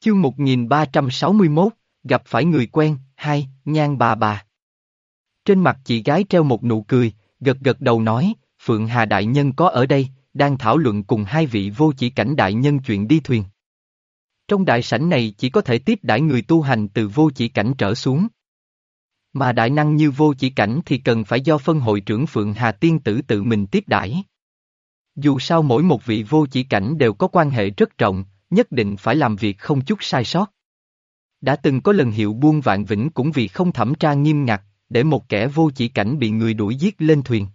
Chương 1361, gặp phải người quen, hai, nhan bà bà. Trên mặt chị gái treo một nụ cười, gật gật đầu nói, Phượng Hà Đại Nhân có ở đây, đang thảo luận cùng hai vị vô chỉ cảnh đại nhân chuyện đi thuyền. Trong đại sảnh này chỉ có thể tiếp đãi người tu hành từ vô chỉ cảnh trở xuống. Mà đại năng như vô chỉ cảnh thì cần phải do phân hội trưởng Phượng Hà Tiên Tử tự mình tiếp đãi. Dù sao mỗi một vị vô chỉ cảnh đều có quan hệ rất rộng, nhất định phải làm việc không chút sai sót. Đã từng có lần hiệu buôn vạn vĩnh cũng vì không thẩm tra nghiêm ngặt, để một kẻ vô chỉ cảnh bị người đuổi giết lên thuyền.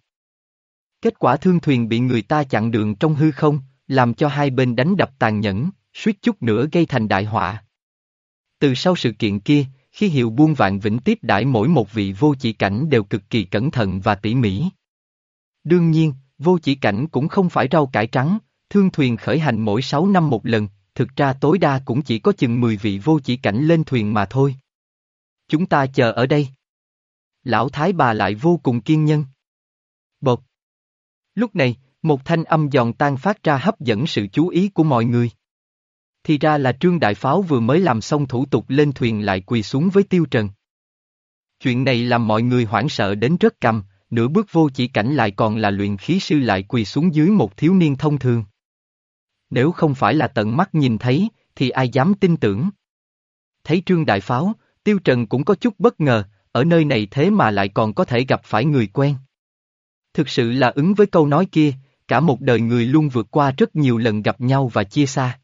Kết quả thương thuyền bị người ta chặn đường trong hư không, làm cho hai bên đánh đập tàn nhẫn, suýt chút nữa gây thành đại họa. Từ sau sự kiện kia, khi hiệu buôn vạn vĩnh tiếp đãi mỗi một vị vô chỉ cảnh đều cực kỳ cẩn thận và tỉ mỉ. Đương nhiên, vô chỉ cảnh cũng không phải rau cải trắng, thương thuyền khởi hành mỗi 6 năm một lần, thực ra tối đa cũng chỉ có chừng 10 vị vô chỉ cảnh lên thuyền mà thôi. Chúng ta chờ ở đây. Lão Thái bà lại vô cùng kiên nhân. Bột. Lúc này, một thanh âm giòn tan phát ra hấp dẫn sự chú ý của mọi người. Thì ra là Trương Đại Pháo vừa mới làm xong thủ tục lên thuyền lại quỳ xuống với Tiêu Trần. Chuyện này làm mọi người hoảng sợ đến rất cầm, nửa bước vô chỉ cảnh lại còn là luyện khí sư lại quỳ xuống dưới một thiếu niên thông thường. Nếu không phải là tận mắt nhìn thấy, thì ai dám tin tưởng. Thấy Trương Đại Pháo, Tiêu Trần cũng có chút bất ngờ, ở nơi này thế mà lại còn có thể gặp phải người quen. Thực sự là ứng với câu nói kia, cả một đời người luôn vượt qua rất nhiều lần gặp nhau và chia xa.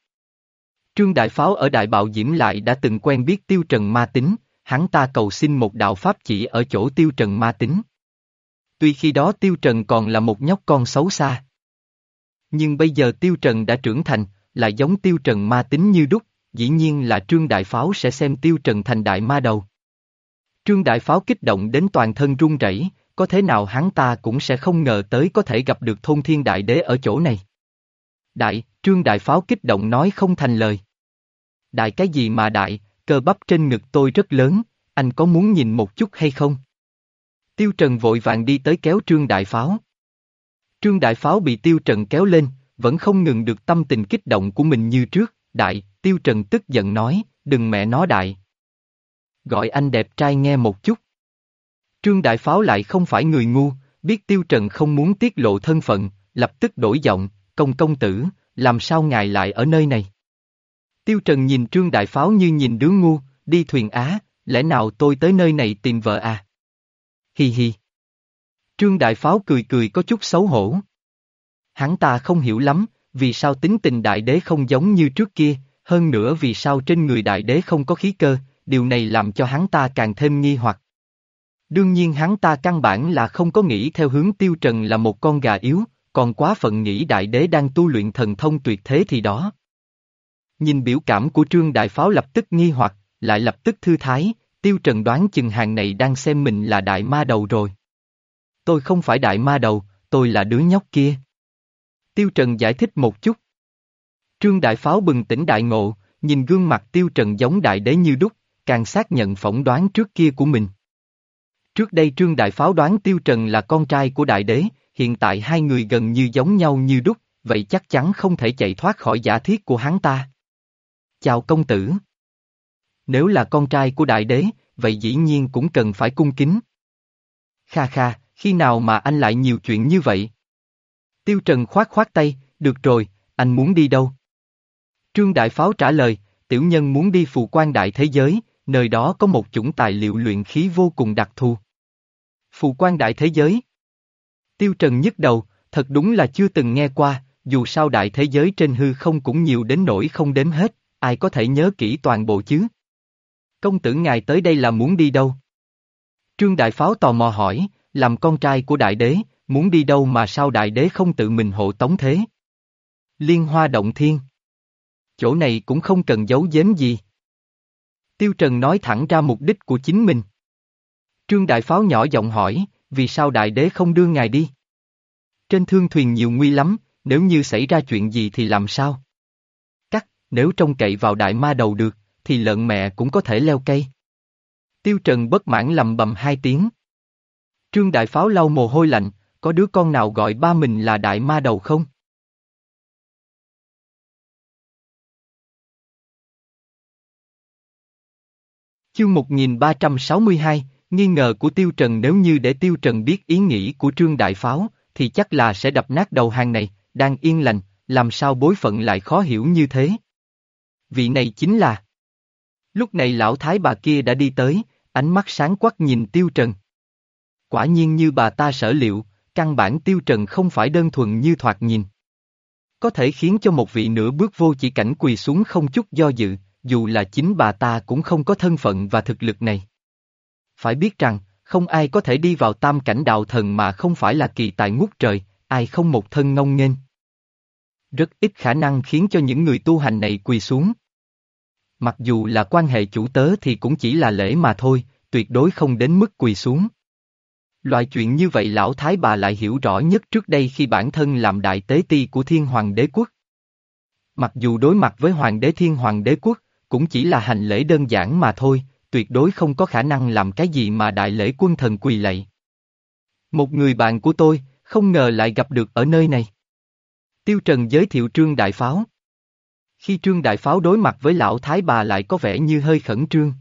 Trương Đại Pháo ở Đại Bạo Diễm lại đã từng quen biết Tiêu Trần ma tính, hắn ta cầu xin một đạo pháp chỉ ở chỗ Tiêu Trần ma tính. Tuy khi đó Tiêu Trần còn là một nhóc con xấu xa. Nhưng bây giờ Tiêu Trần đã trưởng thành, lại giống Tiêu Trần ma tính như đúc, dĩ nhiên là Trương Đại Pháo sẽ xem Tiêu Trần thành đại ma đầu. Trương Đại Pháo kích động đến toàn thân run rẩy, có thế nào hắn ta cũng sẽ không ngờ tới có thể gặp được thôn thiên đại đế ở chỗ này. Đại, Trương Đại Pháo kích động nói không thành lời. Đại cái gì mà đại, cơ bắp trên ngực tôi rất lớn, anh có muốn nhìn một chút hay không? Tiêu Trần vội vàng đi tới kéo Trương Đại Pháo. Trương Đại Pháo bị Tiêu Trần kéo lên, vẫn không ngừng được tâm tình kích động của mình như trước, đại, Tiêu Trần tức giận nói, đừng mẹ nó đại. Gọi anh đẹp trai nghe một chút. Trương Đại Pháo lại không phải người ngu, biết Tiêu Trần không muốn tiết lộ thân phận, lập tức đổi giọng, công công tử, làm sao ngài lại ở nơi này? Tiêu Trần nhìn Trương Đại Pháo như nhìn đứa ngu, đi thuyền Á, lẽ nào tôi tới nơi này tìm vợ à? Hi hi. Trương Đại Pháo cười cười có chút xấu hổ. Hắn ta không hiểu lắm, vì sao tính tình đại đế không giống như trước kia, hơn nữa vì sao trên người đại đế không có khí cơ, điều này làm cho hắn ta càng thêm nghi hoặc. Đương nhiên hắn ta căn bản là không có nghĩ theo hướng tiêu trần là một con gà yếu, còn quá phận nghĩ đại đế đang tu luyện thần thông tuyệt thế thì đó. Nhìn biểu cảm của trương đại pháo lập tức nghi hoặc, lại lập tức thư thái, tiêu trần đoán chừng hàng này đang xem mình là đại ma đầu rồi. Tôi không phải đại ma đầu, tôi là đứa nhóc kia. Tiêu trần giải thích một chút. Trương đại pháo bừng tỉnh đại ngộ, nhìn gương mặt tiêu trần giống đại đế như đúc, càng xác nhận phỏng đoán trước kia của mình. Trước đây Trương Đại Pháo đoán Tiêu Trần là con trai của Đại Đế, hiện tại hai người gần như giống nhau như đúc, vậy chắc chắn không thể chạy thoát khỏi giả thiết của hắn ta. Chào công tử. Nếu là con trai của Đại Đế, vậy dĩ nhiên cũng cần phải cung kính. Kha kha, khi nào mà anh lại nhiều chuyện như vậy? Tiêu Trần khoát khoát tay, được rồi, anh muốn đi đâu? Trương Đại Pháo trả lời, tiểu nhân muốn đi phù quan đại thế giới, nơi đó có một chủng tài liệu luyện khí vô cùng đặc thù. Phù quan đại thế giới. Tiêu Trần nhức đầu, thật đúng là chưa từng nghe qua, dù sao đại thế giới trên hư không cũng nhiều đến nỗi không đếm hết, ai có thể nhớ kỹ toàn bộ chứ? Công tử ngài tới đây là muốn đi đâu? Trương Đại Pháo tò mò hỏi, làm con trai của đại đế, muốn đi đâu mà sao đại đế không tự mình hộ tống thế? Liên hoa động thiên. Chỗ này cũng không cần giấu giếm gì. Tiêu Trần nói thẳng ra mục đích của chính mình. Trương Đại Pháo nhỏ giọng hỏi, vì sao đại đế không đưa ngài đi? Trên thương thuyền nhiều nguy lắm, nếu như xảy ra chuyện gì thì làm sao? Cắt, nếu trông cậy vào đại ma đầu được, thì lợn mẹ cũng có thể leo cây. Tiêu Trần bất mãn lầm bầm hai tiếng. Trương Đại Pháo lau mồ hôi lạnh, có đứa con nào gọi ba mình là đại ma đầu không? Chương 1362, nghi ngờ của Tiêu Trần nếu như để Tiêu Trần biết ý nghĩ của Trương Đại Pháo, thì chắc là sẽ đập nát đầu hàng này, đang yên lành, làm sao bối phận lại khó hiểu như thế. Vị này chính là... Lúc này lão thái bà kia đã đi tới, ánh mắt sáng quắc nhìn Tiêu Trần. Quả nhiên như bà ta sở liệu, căn bản Tiêu Trần không phải đơn thuần như thoạt nhìn. Có thể khiến cho một vị nửa bước vô chỉ cảnh quỳ xuống không chút do dự, dù là chính bà ta cũng không có thân phận và thực lực này. Phải biết rằng, không ai có thể đi vào tam cảnh đạo thần mà không phải là kỳ tài ngút trời, ai không một thân ngông nghênh. Rất ít khả năng khiến cho những người tu hành này quỳ xuống. Mặc dù là quan hệ chủ tớ thì cũng chỉ là lễ mà thôi, tuyệt đối không đến mức quỳ xuống. Loại chuyện như vậy lão thái bà lại hiểu rõ nhất trước đây khi bản thân làm đại tế ti của thiên hoàng đế quốc. Mặc dù đối mặt với hoàng đế thiên hoàng đế quốc, cũng chỉ là hành lễ đơn giản mà thôi, tuyệt đối không có khả năng làm cái gì mà đại lễ quân thần quỳ lạy. Một người bạn của tôi, không ngờ lại gặp được ở nơi này. Tiêu Trần giới thiệu Trương Đại Pháo. Khi Trương Đại Pháo đối mặt với lão thái bà lại có vẻ như hơi khẩn trương.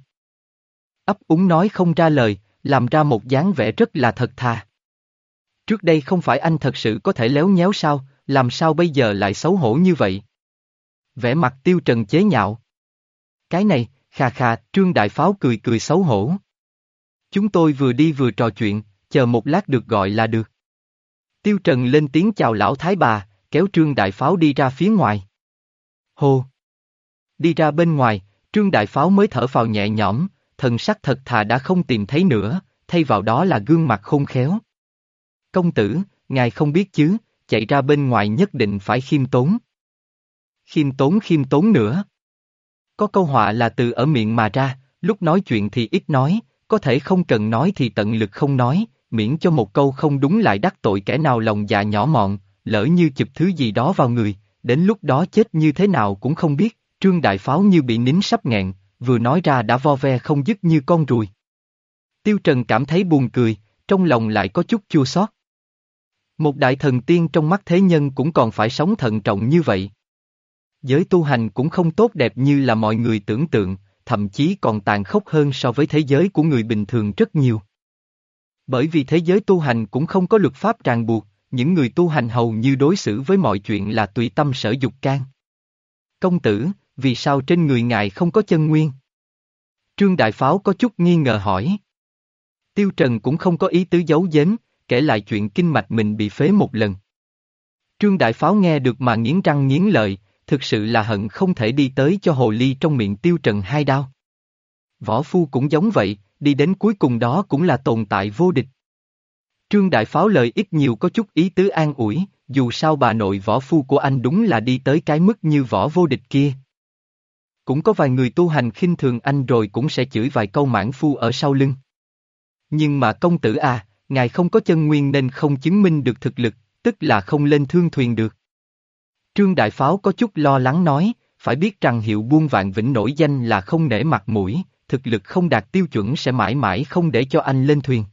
Ấp úng nói không ra lời, làm ra một dáng vẻ rất là thật thà. Trước đây không phải anh thật sự có thể léo nhéo sao, làm sao bây giờ lại xấu hổ như vậy? Vẻ mặt tiêu trần chế nhạo. Cái này, khà khà, Trương Đại Pháo cười cười xấu hổ. Chúng tôi vừa đi vừa trò chuyện, chờ một lát được gọi là được. Tiêu Trần lên tiếng chào lão thái bà, kéo Trương Đại Pháo đi ra phía ngoài. Hô! Đi ra bên ngoài, Trương Đại Pháo mới thở phào nhẹ nhõm, thần sắc thật thà đã không tìm thấy nữa, thay vào đó là gương mặt khôn khéo. Công tử, ngài không biết chứ, chạy ra bên ngoài nhất định phải khiêm tốn. Khiêm tốn khiêm tốn nữa. Có câu họa là từ ở miệng mà ra, lúc nói chuyện thì ít nói, có thể không cần nói thì tận lực không nói, miễn cho một câu không đúng lại đắc tội kẻ nào lòng dạ nhỏ mọn, lỡ như chụp thứ gì đó vào người, đến lúc đó chết như thế nào cũng không biết, trương đại pháo như bị nín sắp nghẹn, vừa nói ra đã vo ve không dứt như con ruồi. Tiêu Trần cảm thấy buồn cười, trong lòng lại có chút chua xót. Một đại thần tiên trong mắt thế nhân cũng còn phải sống thận trọng như vậy. Giới tu hành cũng không tốt đẹp như là mọi người tưởng tượng, thậm chí còn tàn khốc hơn so với thế giới của người bình thường rất nhiều. Bởi vì thế giới tu hành cũng không có luật pháp ràng buộc, những người tu hành hầu như đối xử với mọi chuyện là tùy tâm sở dục can. Công tử, vì sao trên người ngài không có chân nguyên? Trương Đại Pháo có chút nghi ngờ hỏi. Tiêu Trần cũng không có ý tứ giấu giếm, kể lại chuyện kinh mạch mình bị phế một lần. Trương Đại Pháo nghe được mà nghiến răng nghiến lợi, thực sự là hận không thể đi tới cho hồ ly trong miệng Tiêu Trần hai đao. Võ Phu cũng giống vậy, đi đến cuối cùng đó cũng là tồn tại vô địch. Trương Đại Pháo lời ít nhiều có chút ý tứ an ủi, dù sao bà nội võ phu của anh đúng là đi tới cái mức như võ vô địch kia. Cũng có vài người tu hành khinh thường anh rồi cũng sẽ chửi vài câu mãn phu ở sau lưng. Nhưng mà công tử à, ngài không có chân nguyên nên không chứng minh được thực lực, tức là không lên thương thuyền được. Trương Đại Pháo có chút lo lắng nói, phải biết rằng hiệu buôn vạn vĩnh nổi danh là không nể mặt mũi, thực lực không đạt tiêu chuẩn sẽ mãi mãi không để cho anh lên thuyền.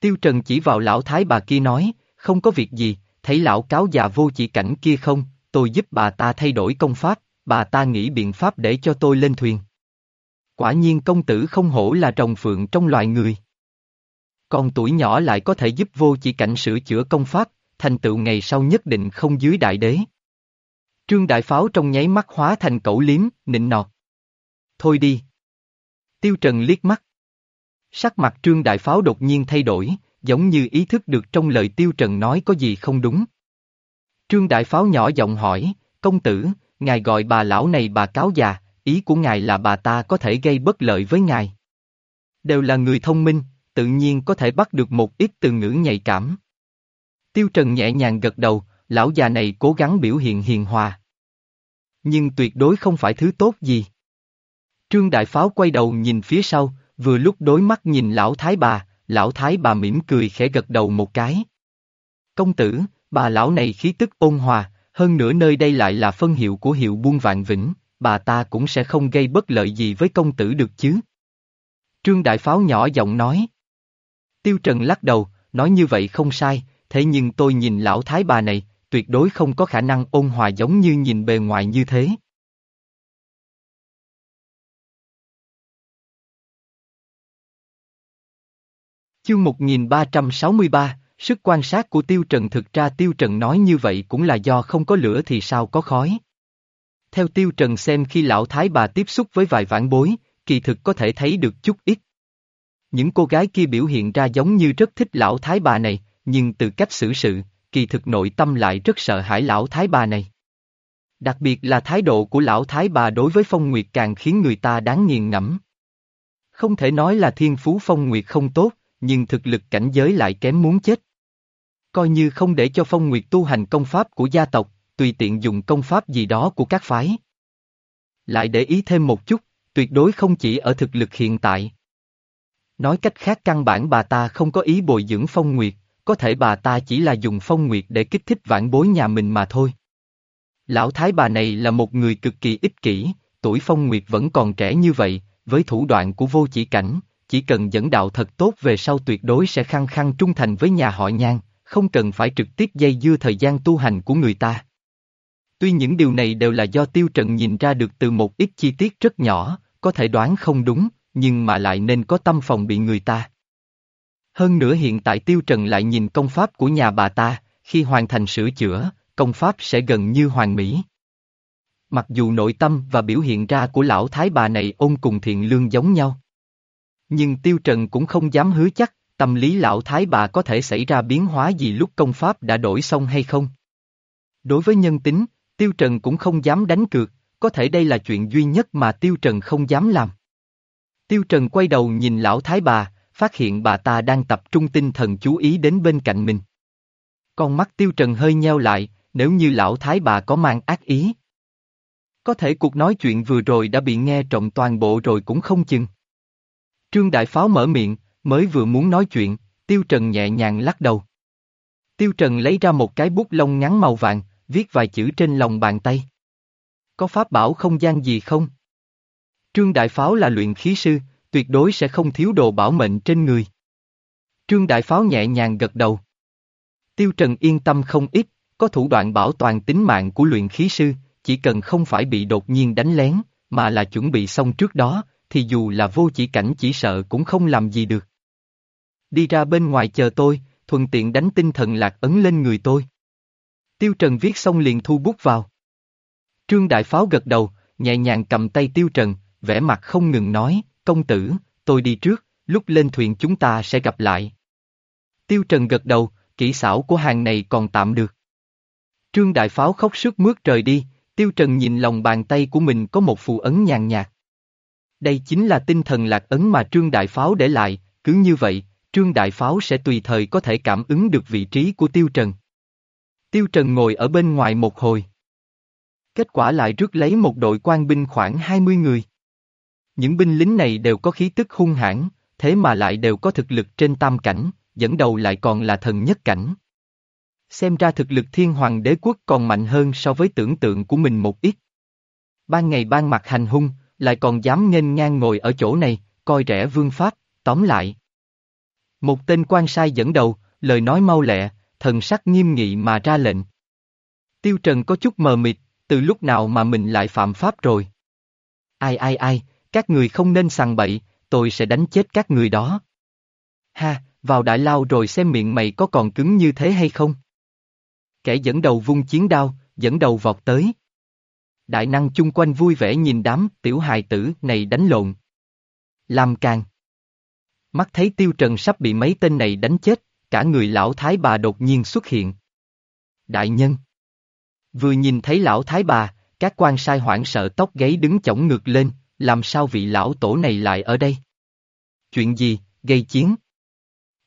Tiêu Trần chỉ vào lão thái bà kia nói, không có việc gì, thấy lão cáo già vô chỉ cảnh kia không, tôi giúp bà ta thay đổi công pháp, bà ta nghĩ biện pháp để cho tôi lên thuyền. Quả nhiên công tử không hổ là trồng phượng trong loài người. Còn tuổi nhỏ lại có thể giúp vô chỉ cảnh sửa chữa công pháp, thành tựu ngày sau nhất định không dưới đại đế. Trương Đại Pháo trong nháy mắt hóa thành cẩu liếm, nịnh nọt. Thôi đi. Tiêu Trần liếc mắt. Sắc mặt Trương Đại Pháo đột nhiên thay đổi, giống như ý thức được trong lời Tiêu Trần nói có gì không đúng. Trương Đại Pháo nhỏ giọng hỏi, công tử, ngài gọi bà lão này bà cáo già, ý của ngài là bà ta có thể gây bất lợi với ngài. Đều là người thông minh, tự nhiên có thể bắt được một ít từ ngữ nhạy cảm. Tiêu Trần nhẹ nhàng gật đầu, lão già này cố gắng biểu hiện hiền hòa. Nhưng tuyệt đối không phải thứ tốt gì. Trương Đại Pháo quay đầu nhìn phía sau, vừa lúc đối mắt nhìn lão thái bà, lão thái bà mỉm cười khẽ gật đầu một cái. Công tử, bà lão này khí tức ôn hòa, hơn nữa nơi đây lại là phân hiệu của hiệu buôn vạn vĩnh, bà ta cũng sẽ không gây bất lợi gì với công tử được chứ. Trương Đại Pháo nhỏ giọng nói. Tiêu Trần lắc đầu, nói như vậy không sai, thế nhưng tôi nhìn lão thái bà này, tuyệt đối không có khả năng ôn hòa giống như nhìn bề ngoài như thế. Chương 1363, sức quan sát của Tiêu Trần thực ra Tiêu Trần nói như vậy cũng là do không có lửa thì sao có khói. Theo Tiêu Trần xem khi lão thái bà tiếp xúc với vài vãn bối, kỳ thực có thể thấy được chút ít. Những cô gái kia biểu hiện ra giống như rất thích lão thái bà này, nhưng từ cách xử sự, kỳ thực nội tâm lại rất sợ hãi lão thái bà này. Đặc biệt là thái độ của lão thái bà đối với Phong Nguyệt càng khiến người ta đáng nghiền ngẫm. Không thể nói là thiên phú Phong Nguyệt không tốt, nhưng thực lực cảnh giới lại kém muốn chết. Coi như không để cho Phong Nguyệt tu hành công pháp của gia tộc, tùy tiện dùng công pháp gì đó của các phái. Lại để ý thêm một chút, tuyệt đối không chỉ ở thực lực hiện tại. Nói cách khác căn bản bà ta không có ý bồi dưỡng Phong Nguyệt, có thể bà ta chỉ là dùng Phong Nguyệt để kích thích vãn bối nhà mình mà thôi. Lão thái bà này là một người cực kỳ ích kỷ, tuổi Phong Nguyệt vẫn còn trẻ như vậy, với thủ đoạn của vô chỉ cảnh, chỉ cần dẫn đạo thật tốt về sau tuyệt đối sẽ khăng khăng trung thành với nhà họ nhan, không cần phải trực tiếp dây dưa thời gian tu hành của người ta. Tuy những điều này đều là do Tiêu Trần nhìn ra được từ một ít chi tiết rất nhỏ, có thể đoán không đúng, nhưng mà lại nên có tâm phòng bị người ta. Hơn nữa hiện tại Tiêu Trần lại nhìn công pháp của nhà bà ta, khi hoàn thành sửa chữa, công pháp sẽ gần như hoàn mỹ. Mặc dù nội tâm và biểu hiện ra của lão thái bà này ôn cùng thiện lương giống nhau. Nhưng Tiêu Trần cũng không dám hứa chắc, tâm lý lão thái bà có thể xảy ra biến hóa gì lúc công pháp đã đổi xong hay không. Đối với nhân tính, Tiêu Trần cũng không dám đánh cược, có thể đây là chuyện duy nhất mà Tiêu Trần không dám làm. Tiêu Trần quay đầu nhìn lão thái bà, phát hiện bà ta đang tập trung tinh thần chú ý đến bên cạnh mình. Con mắt Tiêu Trần hơi nheo lại, nếu như lão thái bà có mang ác ý. Có thể cuộc nói chuyện vừa rồi đã bị nghe trộm toàn bộ rồi cũng không chừng. Trương Đại Pháo mở miệng, mới vừa muốn nói chuyện, Tiêu Trần nhẹ nhàng lắc đầu. Tiêu Trần lấy ra một cái bút lông ngắn màu vàng, viết vài chữ trên lòng bàn tay. Có pháp bảo không gian gì không? Trương Đại Pháo là luyện khí sư, tuyệt đối sẽ không thiếu đồ bảo mệnh trên người. Trương Đại Pháo nhẹ nhàng gật đầu. Tiêu Trần yên tâm không ít, có thủ đoạn bảo toàn tính mạng của luyện khí sư, chỉ cần không phải bị đột nhiên đánh lén, mà là chuẩn bị xong trước đó, thì dù là vô chỉ cảnh chỉ sợ cũng không làm gì được. Đi ra bên ngoài chờ tôi, thuận tiện đánh tinh thần lạc ấn lên người tôi. Tiêu Trần viết xong liền thu bút vào. Trương Đại Pháo gật đầu, nhẹ nhàng cầm tay Tiêu Trần, vẻ mặt không ngừng nói, công tử, tôi đi trước, lúc lên thuyền chúng ta sẽ gặp lại. Tiêu Trần gật đầu, kỹ xảo của hàng này còn tạm được. Trương Đại Pháo khóc sức mướt rời đi, Tiêu Trần nhìn lòng bàn tay của mình có một phù ấn nhàn nhạt. Đây chính là tinh thần lạc ấn mà Trương Đại Pháo để lại, cứ như vậy, Trương Đại Pháo sẽ tùy thời có thể cảm ứng được vị trí của Tiêu Trần. Tiêu Trần ngồi ở bên ngoài một hồi. Kết quả lại rước lấy một đội quan binh khoảng 20 người. Những binh lính này đều có khí tức hung hãn, thế mà lại đều có thực lực trên tam cảnh, dẫn đầu lại còn là thần nhất cảnh. Xem ra thực lực thiên hoàng đế quốc còn mạnh hơn so với tưởng tượng của mình một ít. Ban ngày ban mặt hành hung, lại còn dám nghênh ngang ngồi ở chỗ này, coi rẻ vương pháp, tóm lại. Một tên quan sai dẫn đầu, lời nói mau lẹ, thần sắc nghiêm nghị mà ra lệnh. Tiêu Trần có chút mờ mịt, từ lúc nào mà mình lại phạm pháp rồi. Ai ai ai, các người không nên sằng bậy, tôi sẽ đánh chết các người đó. Ha, vào đại lao rồi xem miệng mày có còn cứng như thế hay không? Kẻ dẫn đầu vung chiến đao, dẫn đầu vọt tới. Đại năng chung quanh vui vẻ nhìn đám tiểu hài tử này đánh lộn. Làm càng. Mắt thấy tiêu trần sắp bị mấy tên này đánh chết, cả người lão thái bà đột nhiên xuất hiện. Đại nhân. Vừa nhìn thấy lão thái bà, các quan sai hoảng sợ tóc gáy đứng chổng ngược lên, làm sao vị lão tổ này lại ở đây? Chuyện gì, gây chiến?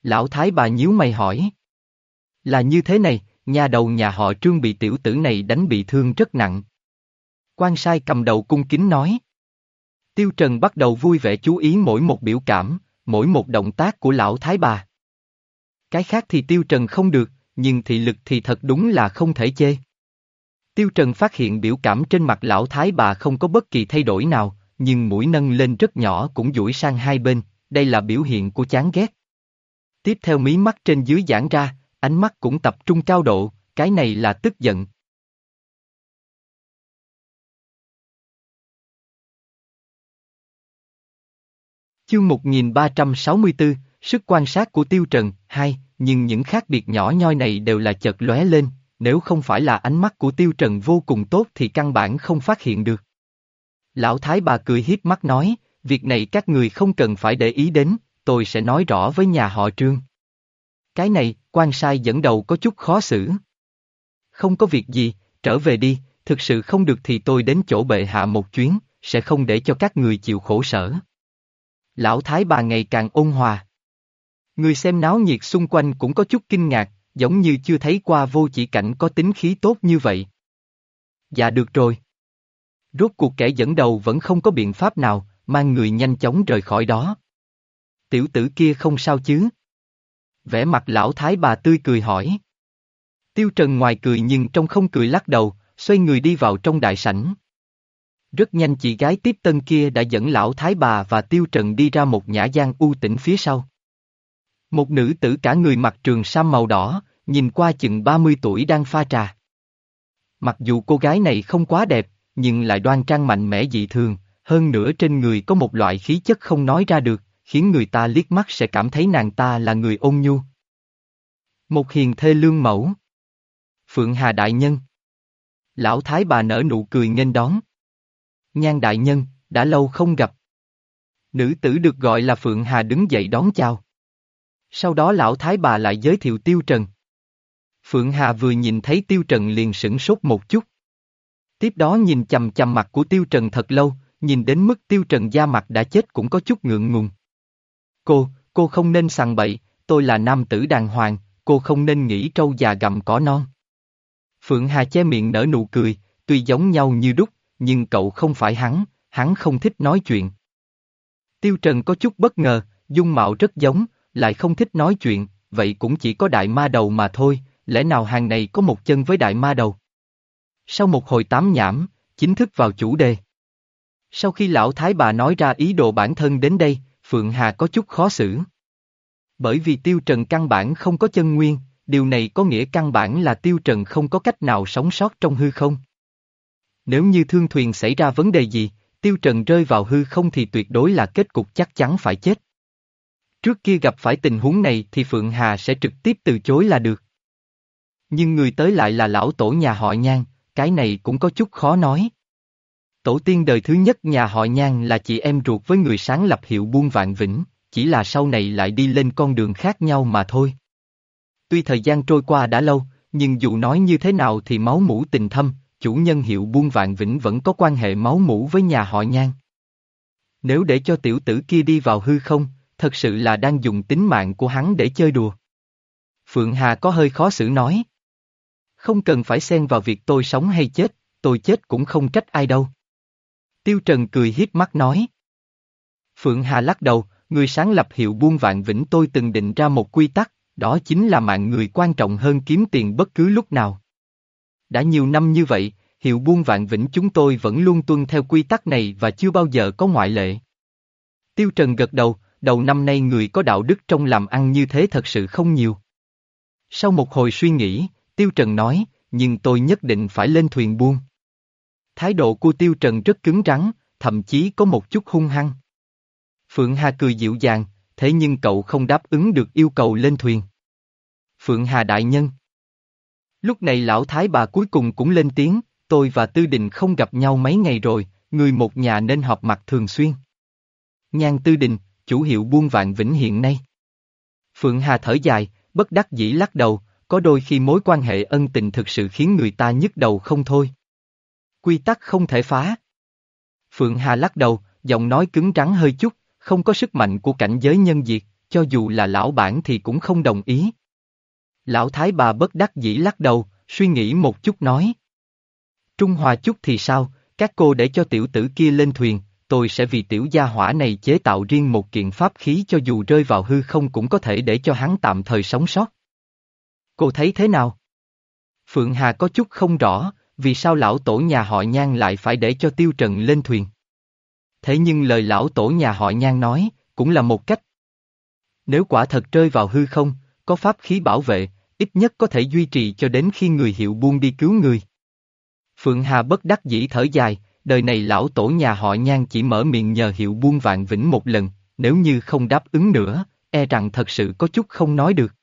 Lão thái bà nhíu mày hỏi. Là như thế này, nhà đầu nhà họ trương bị tiểu tử này đánh bị thương rất nặng. Quan sai cầm đầu cung kính nói. Tiêu Trần bắt đầu vui vẻ chú ý mỗi một biểu cảm, mỗi một động tác của lão thái bà. Cái khác thì Tiêu Trần không được, nhưng thị lực thì thật đúng là không thể chê. Tiêu Trần phát hiện biểu cảm trên mặt lão thái bà không có bất kỳ thay đổi nào, nhưng mũi nâng lên rất nhỏ cũng duỗi sang hai bên, đây là biểu hiện của chán ghét. Tiếp theo mí mắt trên dưới giãn ra, ánh mắt cũng tập trung cao độ, cái này là tức giận. Chương 1364, Sức quan sát của Tiêu Trần, hai, nhưng những khác biệt nhỏ nhoi này đều là chợt lóe lên, nếu không phải là ánh mắt của Tiêu Trần vô cùng tốt thì căn bản không phát hiện được. Lão Thái bà cười hiếp mắt nói, việc này các người không cần phải để ý đến, tôi sẽ nói rõ với nhà họ Trương. Cái này, quan sai dẫn đầu có chút khó xử. Không có việc gì, trở về đi, thực sự không được thì tôi đến chỗ bệ hạ một chuyến, sẽ không để cho các người chịu khổ sở. Lão Thái bà ngày càng ôn hòa. Người xem náo nhiệt xung quanh cũng có chút kinh ngạc, giống như chưa thấy qua vô chỉ cảnh có tính khí tốt như vậy. Dạ được rồi. Rốt cuộc kẻ dẫn đầu vẫn không có biện pháp nào, mang người nhanh chóng rời khỏi đó. Tiểu tử kia không sao chứ? Vẻ mặt lão thái bà tươi cười hỏi. Tiêu Trần ngoài cười nhưng trong không cười lắc đầu, xoay người đi vào trong đại sảnh. Rất nhanh chị gái tiếp tân kia đã dẫn lão thái bà và Tiêu Trần đi ra một nhã gian u tĩnh phía sau. Một nữ tử cả người mặc trường sam màu đỏ, nhìn qua chừng 30 tuổi đang pha trà. Mặc dù cô gái này không quá đẹp, nhưng lại đoan trang mạnh mẽ dị thường, hơn nữa trên người có một loại khí chất không nói ra được, khiến người ta liếc mắt sẽ cảm thấy nàng ta là người ôn nhu. Một hiền thê lương mẫu. Phượng Hà Đại Nhân. Lão Thái bà nở nụ cười nghênh đón. Nhan Đại Nhân, đã lâu không gặp. Nữ tử được gọi là Phượng Hà đứng dậy đón chào. Sau đó lão thái bà lại giới thiệu Tiêu Trần. Phượng Hà vừa nhìn thấy Tiêu Trần liền sửng sốt một chút. Tiếp đó nhìn chầm chầm mặt của Tiêu Trần thật lâu, nhìn đến mức Tiêu Trần da mặt đã chết cũng có chút ngượng ngùng. Cô, cô không nên sằng bậy, tôi là nam tử đàng hoàng, cô không nên nghĩ trâu già gặm cỏ non. Phượng Hà che miệng nở nụ cười, tuy giống nhau như đúc, nhưng cậu không phải hắn, hắn không thích nói chuyện. Tiêu Trần có chút bất ngờ, dung mạo rất giống, lại không thích nói chuyện, vậy cũng chỉ có đại ma đầu mà thôi, lẽ nào hàng này có một chân với đại ma đầu? Sau một hồi tám nhảm, chính thức vào chủ đề. Sau khi lão thái bà nói ra ý đồ bản thân đến đây, Phượng Hà có chút khó xử. Bởi vì Tiêu Trần căn bản không có chân nguyên, điều này có nghĩa căn bản là Tiêu Trần không có cách nào sống sót trong hư không. Nếu như thương thuyền xảy ra vấn đề gì, Tiêu Trần rơi vào hư không thì tuyệt đối là kết cục chắc chắn phải chết. Trước kia gặp phải tình huống này thì Phượng Hà sẽ trực tiếp từ chối là được. Nhưng người tới lại là lão tổ nhà họ Nhan, cái này cũng có chút khó nói. Tổ tiên đời thứ nhất nhà họ Nhan là chị em ruột với người sáng lập hiệu buôn vạn vĩnh, chỉ là sau này lại đi lên con đường khác nhau mà thôi. Tuy thời gian trôi qua đã lâu, nhưng dù nói như thế nào thì máu mũ tình thâm, chủ nhân hiệu buôn vạn vĩnh vẫn có quan hệ máu mũ với nhà họ Nhan. Nếu để cho tiểu tử kia đi vào hư không, thật sự là đang dùng tính mạng của hắn để chơi đùa. Phượng Hà có hơi khó xử nói. Không cần phải xen vào việc tôi sống hay chết, tôi chết cũng không trách ai đâu. Tiêu Trần cười hiếp mắt nói. Phượng Hà lắc đầu, người sáng lập hiệu buôn vạn vĩnh tôi từng định ra một quy tắc, đó chính là mạng người quan trọng hơn kiếm tiền bất cứ lúc nào. Đã nhiều năm như vậy, hiệu buôn vạn vĩnh chúng tôi vẫn luôn tuân theo quy tắc này và chưa bao giờ có ngoại lệ. Tiêu Trần gật đầu, đầu năm nay người có đạo đức trong làm ăn như thế thật sự không nhiều. Sau một hồi suy nghĩ, Tiêu Trần nói, nhưng tôi nhất định phải lên thuyền buôn. Thái độ của Tiêu Trần rất cứng rắn, thậm chí có một chút hung hăng. Phượng Hà cười dịu dàng, thế nhưng cậu không đáp ứng được yêu cầu lên thuyền. Phượng Hà đại nhân. Lúc này lão thái bà cuối cùng cũng lên tiếng, tôi và Tư Đình không gặp nhau mấy ngày rồi, người một nhà nên họp mặt thường xuyên. Nhan Tư Đình, chủ hiệu buôn vạn vĩnh hiện nay. Phượng Hà thở dài, bất đắc dĩ lắc đầu, có đôi khi mối quan hệ ân tình thực sự khiến người ta nhức đầu không thôi. Quy tắc không thể phá. Phượng Hà lắc đầu, giọng nói cứng rắn hơi chút, không có sức mạnh của cảnh giới nhân diệt, cho dù là lão bản thì cũng không đồng ý. Lão Thái bà bất đắc dĩ lắc đầu, suy nghĩ một chút nói. Trung Hòa chút thì sao, các cô để cho tiểu tử kia lên thuyền, tôi sẽ vì tiểu gia hỏa này chế tạo riêng một kiện pháp khí cho dù rơi vào hư không cũng có thể để cho hắn tạm thời sống sót. Cô thấy thế nào? Phượng Hà có chút không rõ, vì sao lão tổ nhà họ Nhan lại phải để cho Tiêu Trần lên thuyền. Thế nhưng lời lão tổ nhà họ Nhan nói, cũng là một cách. Nếu quả thật rơi vào hư không, có pháp khí bảo vệ, ít nhất có thể duy trì cho đến khi người hiệu buông đi cứu người. Phượng Hà bất đắc dĩ thở dài, đời này lão tổ nhà họ Nhan chỉ mở miệng nhờ hiệu buông vạn vĩnh một lần, nếu như không đáp ứng nữa, e rằng thật sự có chút không nói được.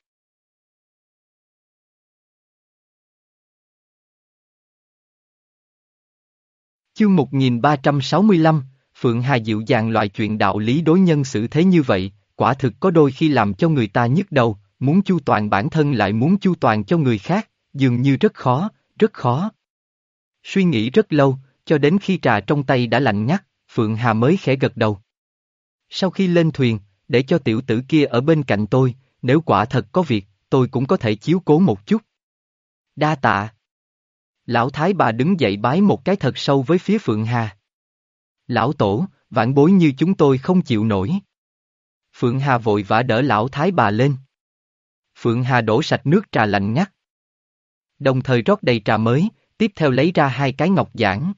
Chương 1365, Phượng Hà dịu dàng loại chuyện đạo lý đối nhân xử thế như vậy, quả thực có đôi khi làm cho người ta nhức đầu, muốn chu toàn bản thân lại muốn chu toàn cho người khác, dường như rất khó, rất khó. Suy nghĩ rất lâu, cho đến khi trà trong tay đã lạnh ngắt, Phượng Hà mới khẽ gật đầu. Sau khi lên thuyền, để cho tiểu tử kia ở bên cạnh tôi, nếu quả thật có việc, tôi cũng có thể chiếu cố một chút. Đa tạ. Lão Thái bà đứng dậy bái một cái thật sâu với phía Phượng Hà. Lão Tổ, vãn bối như chúng tôi không chịu nổi. Phượng Hà vội vã đỡ lão Thái bà lên. Phượng Hà đổ sạch nước trà lạnh ngắt. Đồng thời rót đầy trà mới, tiếp theo lấy ra hai cái ngọc giản.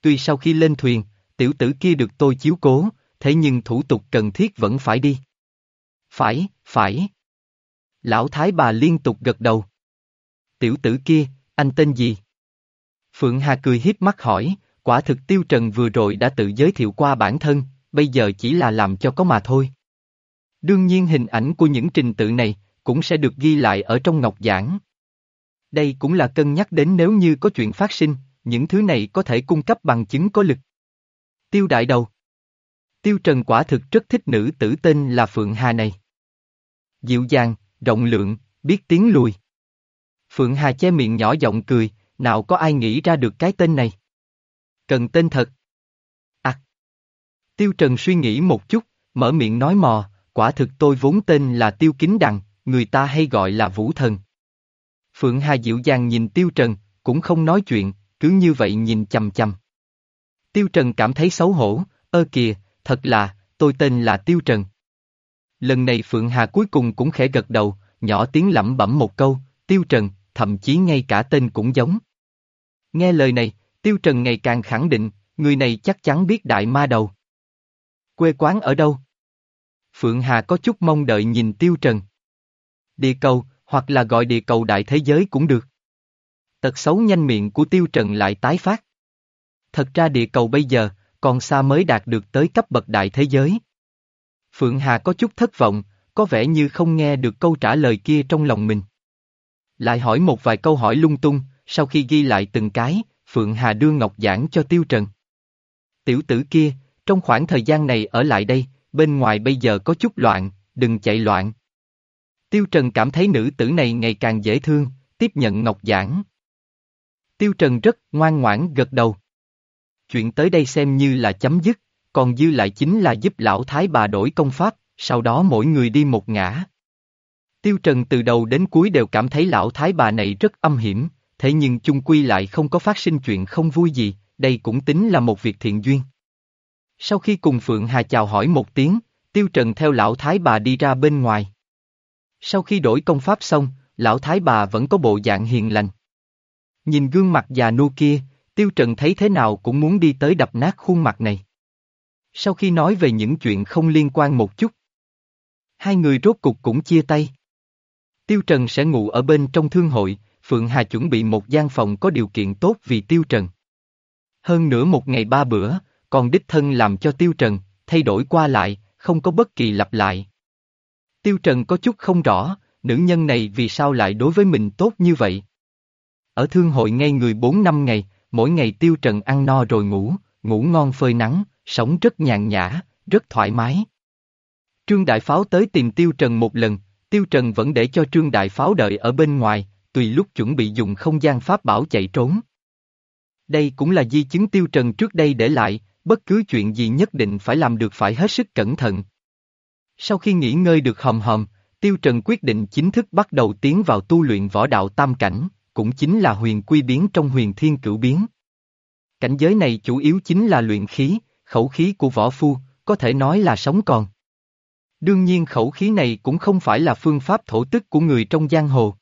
Tuy sau khi lên thuyền, tiểu tử kia được tôi chiếu cố, thế nhưng thủ tục cần thiết vẫn phải đi. Phải, phải. Lão Thái bà liên tục gật đầu. Tiểu tử kia, anh tên gì? Phượng Hà cười hiếp mắt hỏi, quả thực Tiêu Trần vừa rồi đã tự giới thiệu qua bản thân, bây giờ chỉ là làm cho có mà thôi. Đương nhiên hình ảnh của những trình tự này cũng sẽ được ghi lại ở trong ngọc giảng. Đây cũng là cân nhắc đến nếu như có chuyện phát sinh, những thứ này có thể cung cấp bằng chứng có lực. Tiêu đại đầu Tiêu Trần quả thực rất thích nữ tử tên là Phượng Hà này. Dịu dàng, rộng lượng, biết tiếng lùi. Phượng Hà che miệng nhỏ giọng cười, nào có ai nghĩ ra được cái tên này. Cần tên thật. À. Tiêu Trần suy nghĩ một chút, mở miệng nói mò, quả thực tôi vốn tên là Tiêu Kính Đằng, người ta hay gọi là Vũ Thần. Phượng Hà dịu dàng nhìn Tiêu Trần, cũng không nói chuyện, cứ như vậy nhìn chầm chầm. Tiêu Trần cảm thấy xấu hổ, ơ kìa, thật là, tôi tên là Tiêu Trần. Lần này Phượng Hà cuối cùng cũng khẽ gật đầu, nhỏ tiếng lẩm bẩm một câu, Tiêu Trần, thậm chí ngay cả tên cũng giống. Nghe lời này, Tiêu Trần ngày càng khẳng định, người này chắc chắn biết đại ma đầu. Quê quán ở đâu? Phượng Hà có chút mong đợi nhìn Tiêu Trần. Địa cầu, hoặc là gọi địa cầu đại thế giới cũng được. Tật xấu nhanh miệng của Tiêu Trần lại tái phát. Thật ra địa cầu bây giờ, còn xa mới đạt được tới cấp bậc đại thế giới. Phượng Hà có chút thất vọng, có vẻ như không nghe được câu trả lời kia trong lòng mình. Lại hỏi một vài câu hỏi lung tung, sau khi ghi lại từng cái, Phượng Hà đưa ngọc giảng cho Tiêu Trần. Tiểu tử kia, trong khoảng thời gian này ở lại đây, bên ngoài bây giờ có chút loạn, đừng chạy loạn. Tiêu Trần cảm thấy nữ tử này ngày càng dễ thương, tiếp nhận ngọc giảng. Tiêu Trần rất ngoan ngoãn gật đầu. Chuyện tới đây xem như là chấm dứt, còn dư lại chính là giúp lão thái bà đổi công pháp, sau đó mỗi người đi một ngã. Tiêu Trần từ đầu đến cuối đều cảm thấy lão thái bà này rất âm hiểm, thế nhưng chung quy lại không có phát sinh chuyện không vui gì, đây cũng tính là một việc thiện duyên. Sau khi cùng Phượng Hà chào hỏi một tiếng, Tiêu Trần theo lão thái bà đi ra bên ngoài. Sau khi đổi công pháp xong, lão thái bà vẫn có bộ dạng hiền lành. Nhìn gương mặt già nua kia, Tiêu Trần thấy thế nào cũng muốn đi tới đập nát khuôn mặt này. Sau khi nói về những chuyện không liên quan một chút, hai người rốt cục cũng chia tay. Tiêu Trần sẽ ngủ ở bên trong thương hội, Phượng Hà chuẩn bị một gian phòng có điều kiện tốt vì Tiêu Trần. Hơn nữa một ngày ba bữa, còn đích thân làm cho Tiêu Trần, thay đổi qua lại, không có bất kỳ lặp lại. Tiêu Trần có chút không rõ, nữ nhân này vì sao lại đối với mình tốt như vậy. Ở thương hội ngay người 4 năm ngày, mỗi ngày Tiêu Trần ăn no rồi ngủ, ngủ ngon phơi nắng, sống rất nhàn nhã, rất thoải mái. Trương Đại Pháo tới tìm Tiêu Trần một lần, Tiêu Trần vẫn để cho Trương Đại Pháo đợi ở bên ngoài, tùy lúc chuẩn bị dùng không gian pháp bảo chạy trốn. Đây cũng là di chứng Tiêu Trần trước đây để lại, bất cứ chuyện gì nhất định phải làm được phải hết sức cẩn thận. Sau khi nghỉ ngơi được hòm hòm, Tiêu Trần quyết định chính thức bắt đầu tiến vào tu luyện võ đạo tam cảnh, cũng chính là huyền quy biến trong huyền thiên cửu biến. Cảnh giới này chủ yếu chính là luyện khí, khẩu khí của võ phu, có thể nói là sống còn. Đương nhiên khẩu khí này cũng không phải là phương pháp thổ tức của người trong giang hồ.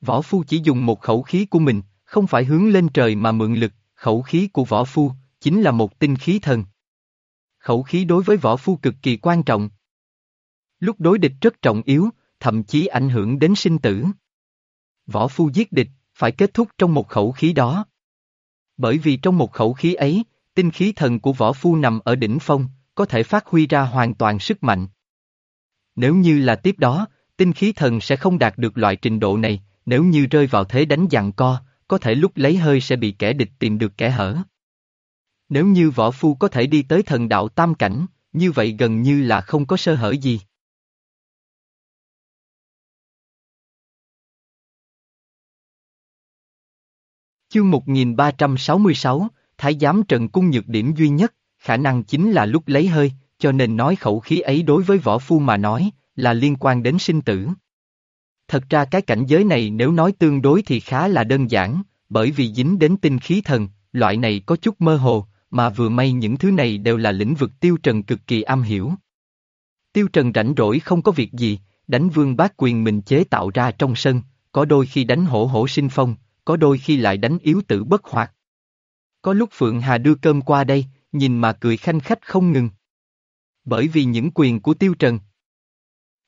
Võ phu chỉ dùng một khẩu khí của mình, không phải hướng lên trời mà mượn lực, khẩu khí của võ phu, chính là một tinh khí thần. Khẩu khí đối với võ phu cực kỳ quan trọng. Lúc đối địch rất trọng yếu, thậm chí ảnh hưởng đến sinh tử. Võ phu giết địch, phải kết thúc trong một khẩu khí đó. Bởi vì trong một khẩu khí ấy, tinh khí thần của võ phu nằm ở đỉnh phong, có thể phát huy ra hoàn toàn sức mạnh. nếu như là tiếp đó, tinh khí thần sẽ không đạt được loại trình độ này, nếu như rơi vào thế đánh dặn co, có thể lúc lấy hơi sẽ bị kẻ địch tìm được kẻ hở. Nếu như võ phu có thể đi tới thần đạo tam cảnh, như vậy gần như là không có sơ hở gì. Chương 1366, Thái giám Trần Cung nhược điểm duy nhất, khả năng chính là lúc lấy hơi, cho nên nói khẩu khí ấy đối với võ phu mà nói, là liên quan đến sinh tử. Thật ra cái cảnh giới này nếu nói tương đối thì khá là đơn giản, bởi vì dính đến tinh khí thần, loại này có chút mơ hồ, mà vừa may những thứ này đều là lĩnh vực tiêu trần cực kỳ am hiểu. Tiêu trần rảnh rỗi không có việc gì, đánh vương bát quyền mình chế tạo ra trong sân, có đôi khi đánh hổ hổ sinh phong, có đôi khi lại đánh yếu tử bất hoạt. Có lúc Phượng Hà đưa cơm qua đây, nhìn mà cười khanh khách không ngừng. Bởi vì những quyền của Tiêu Trần.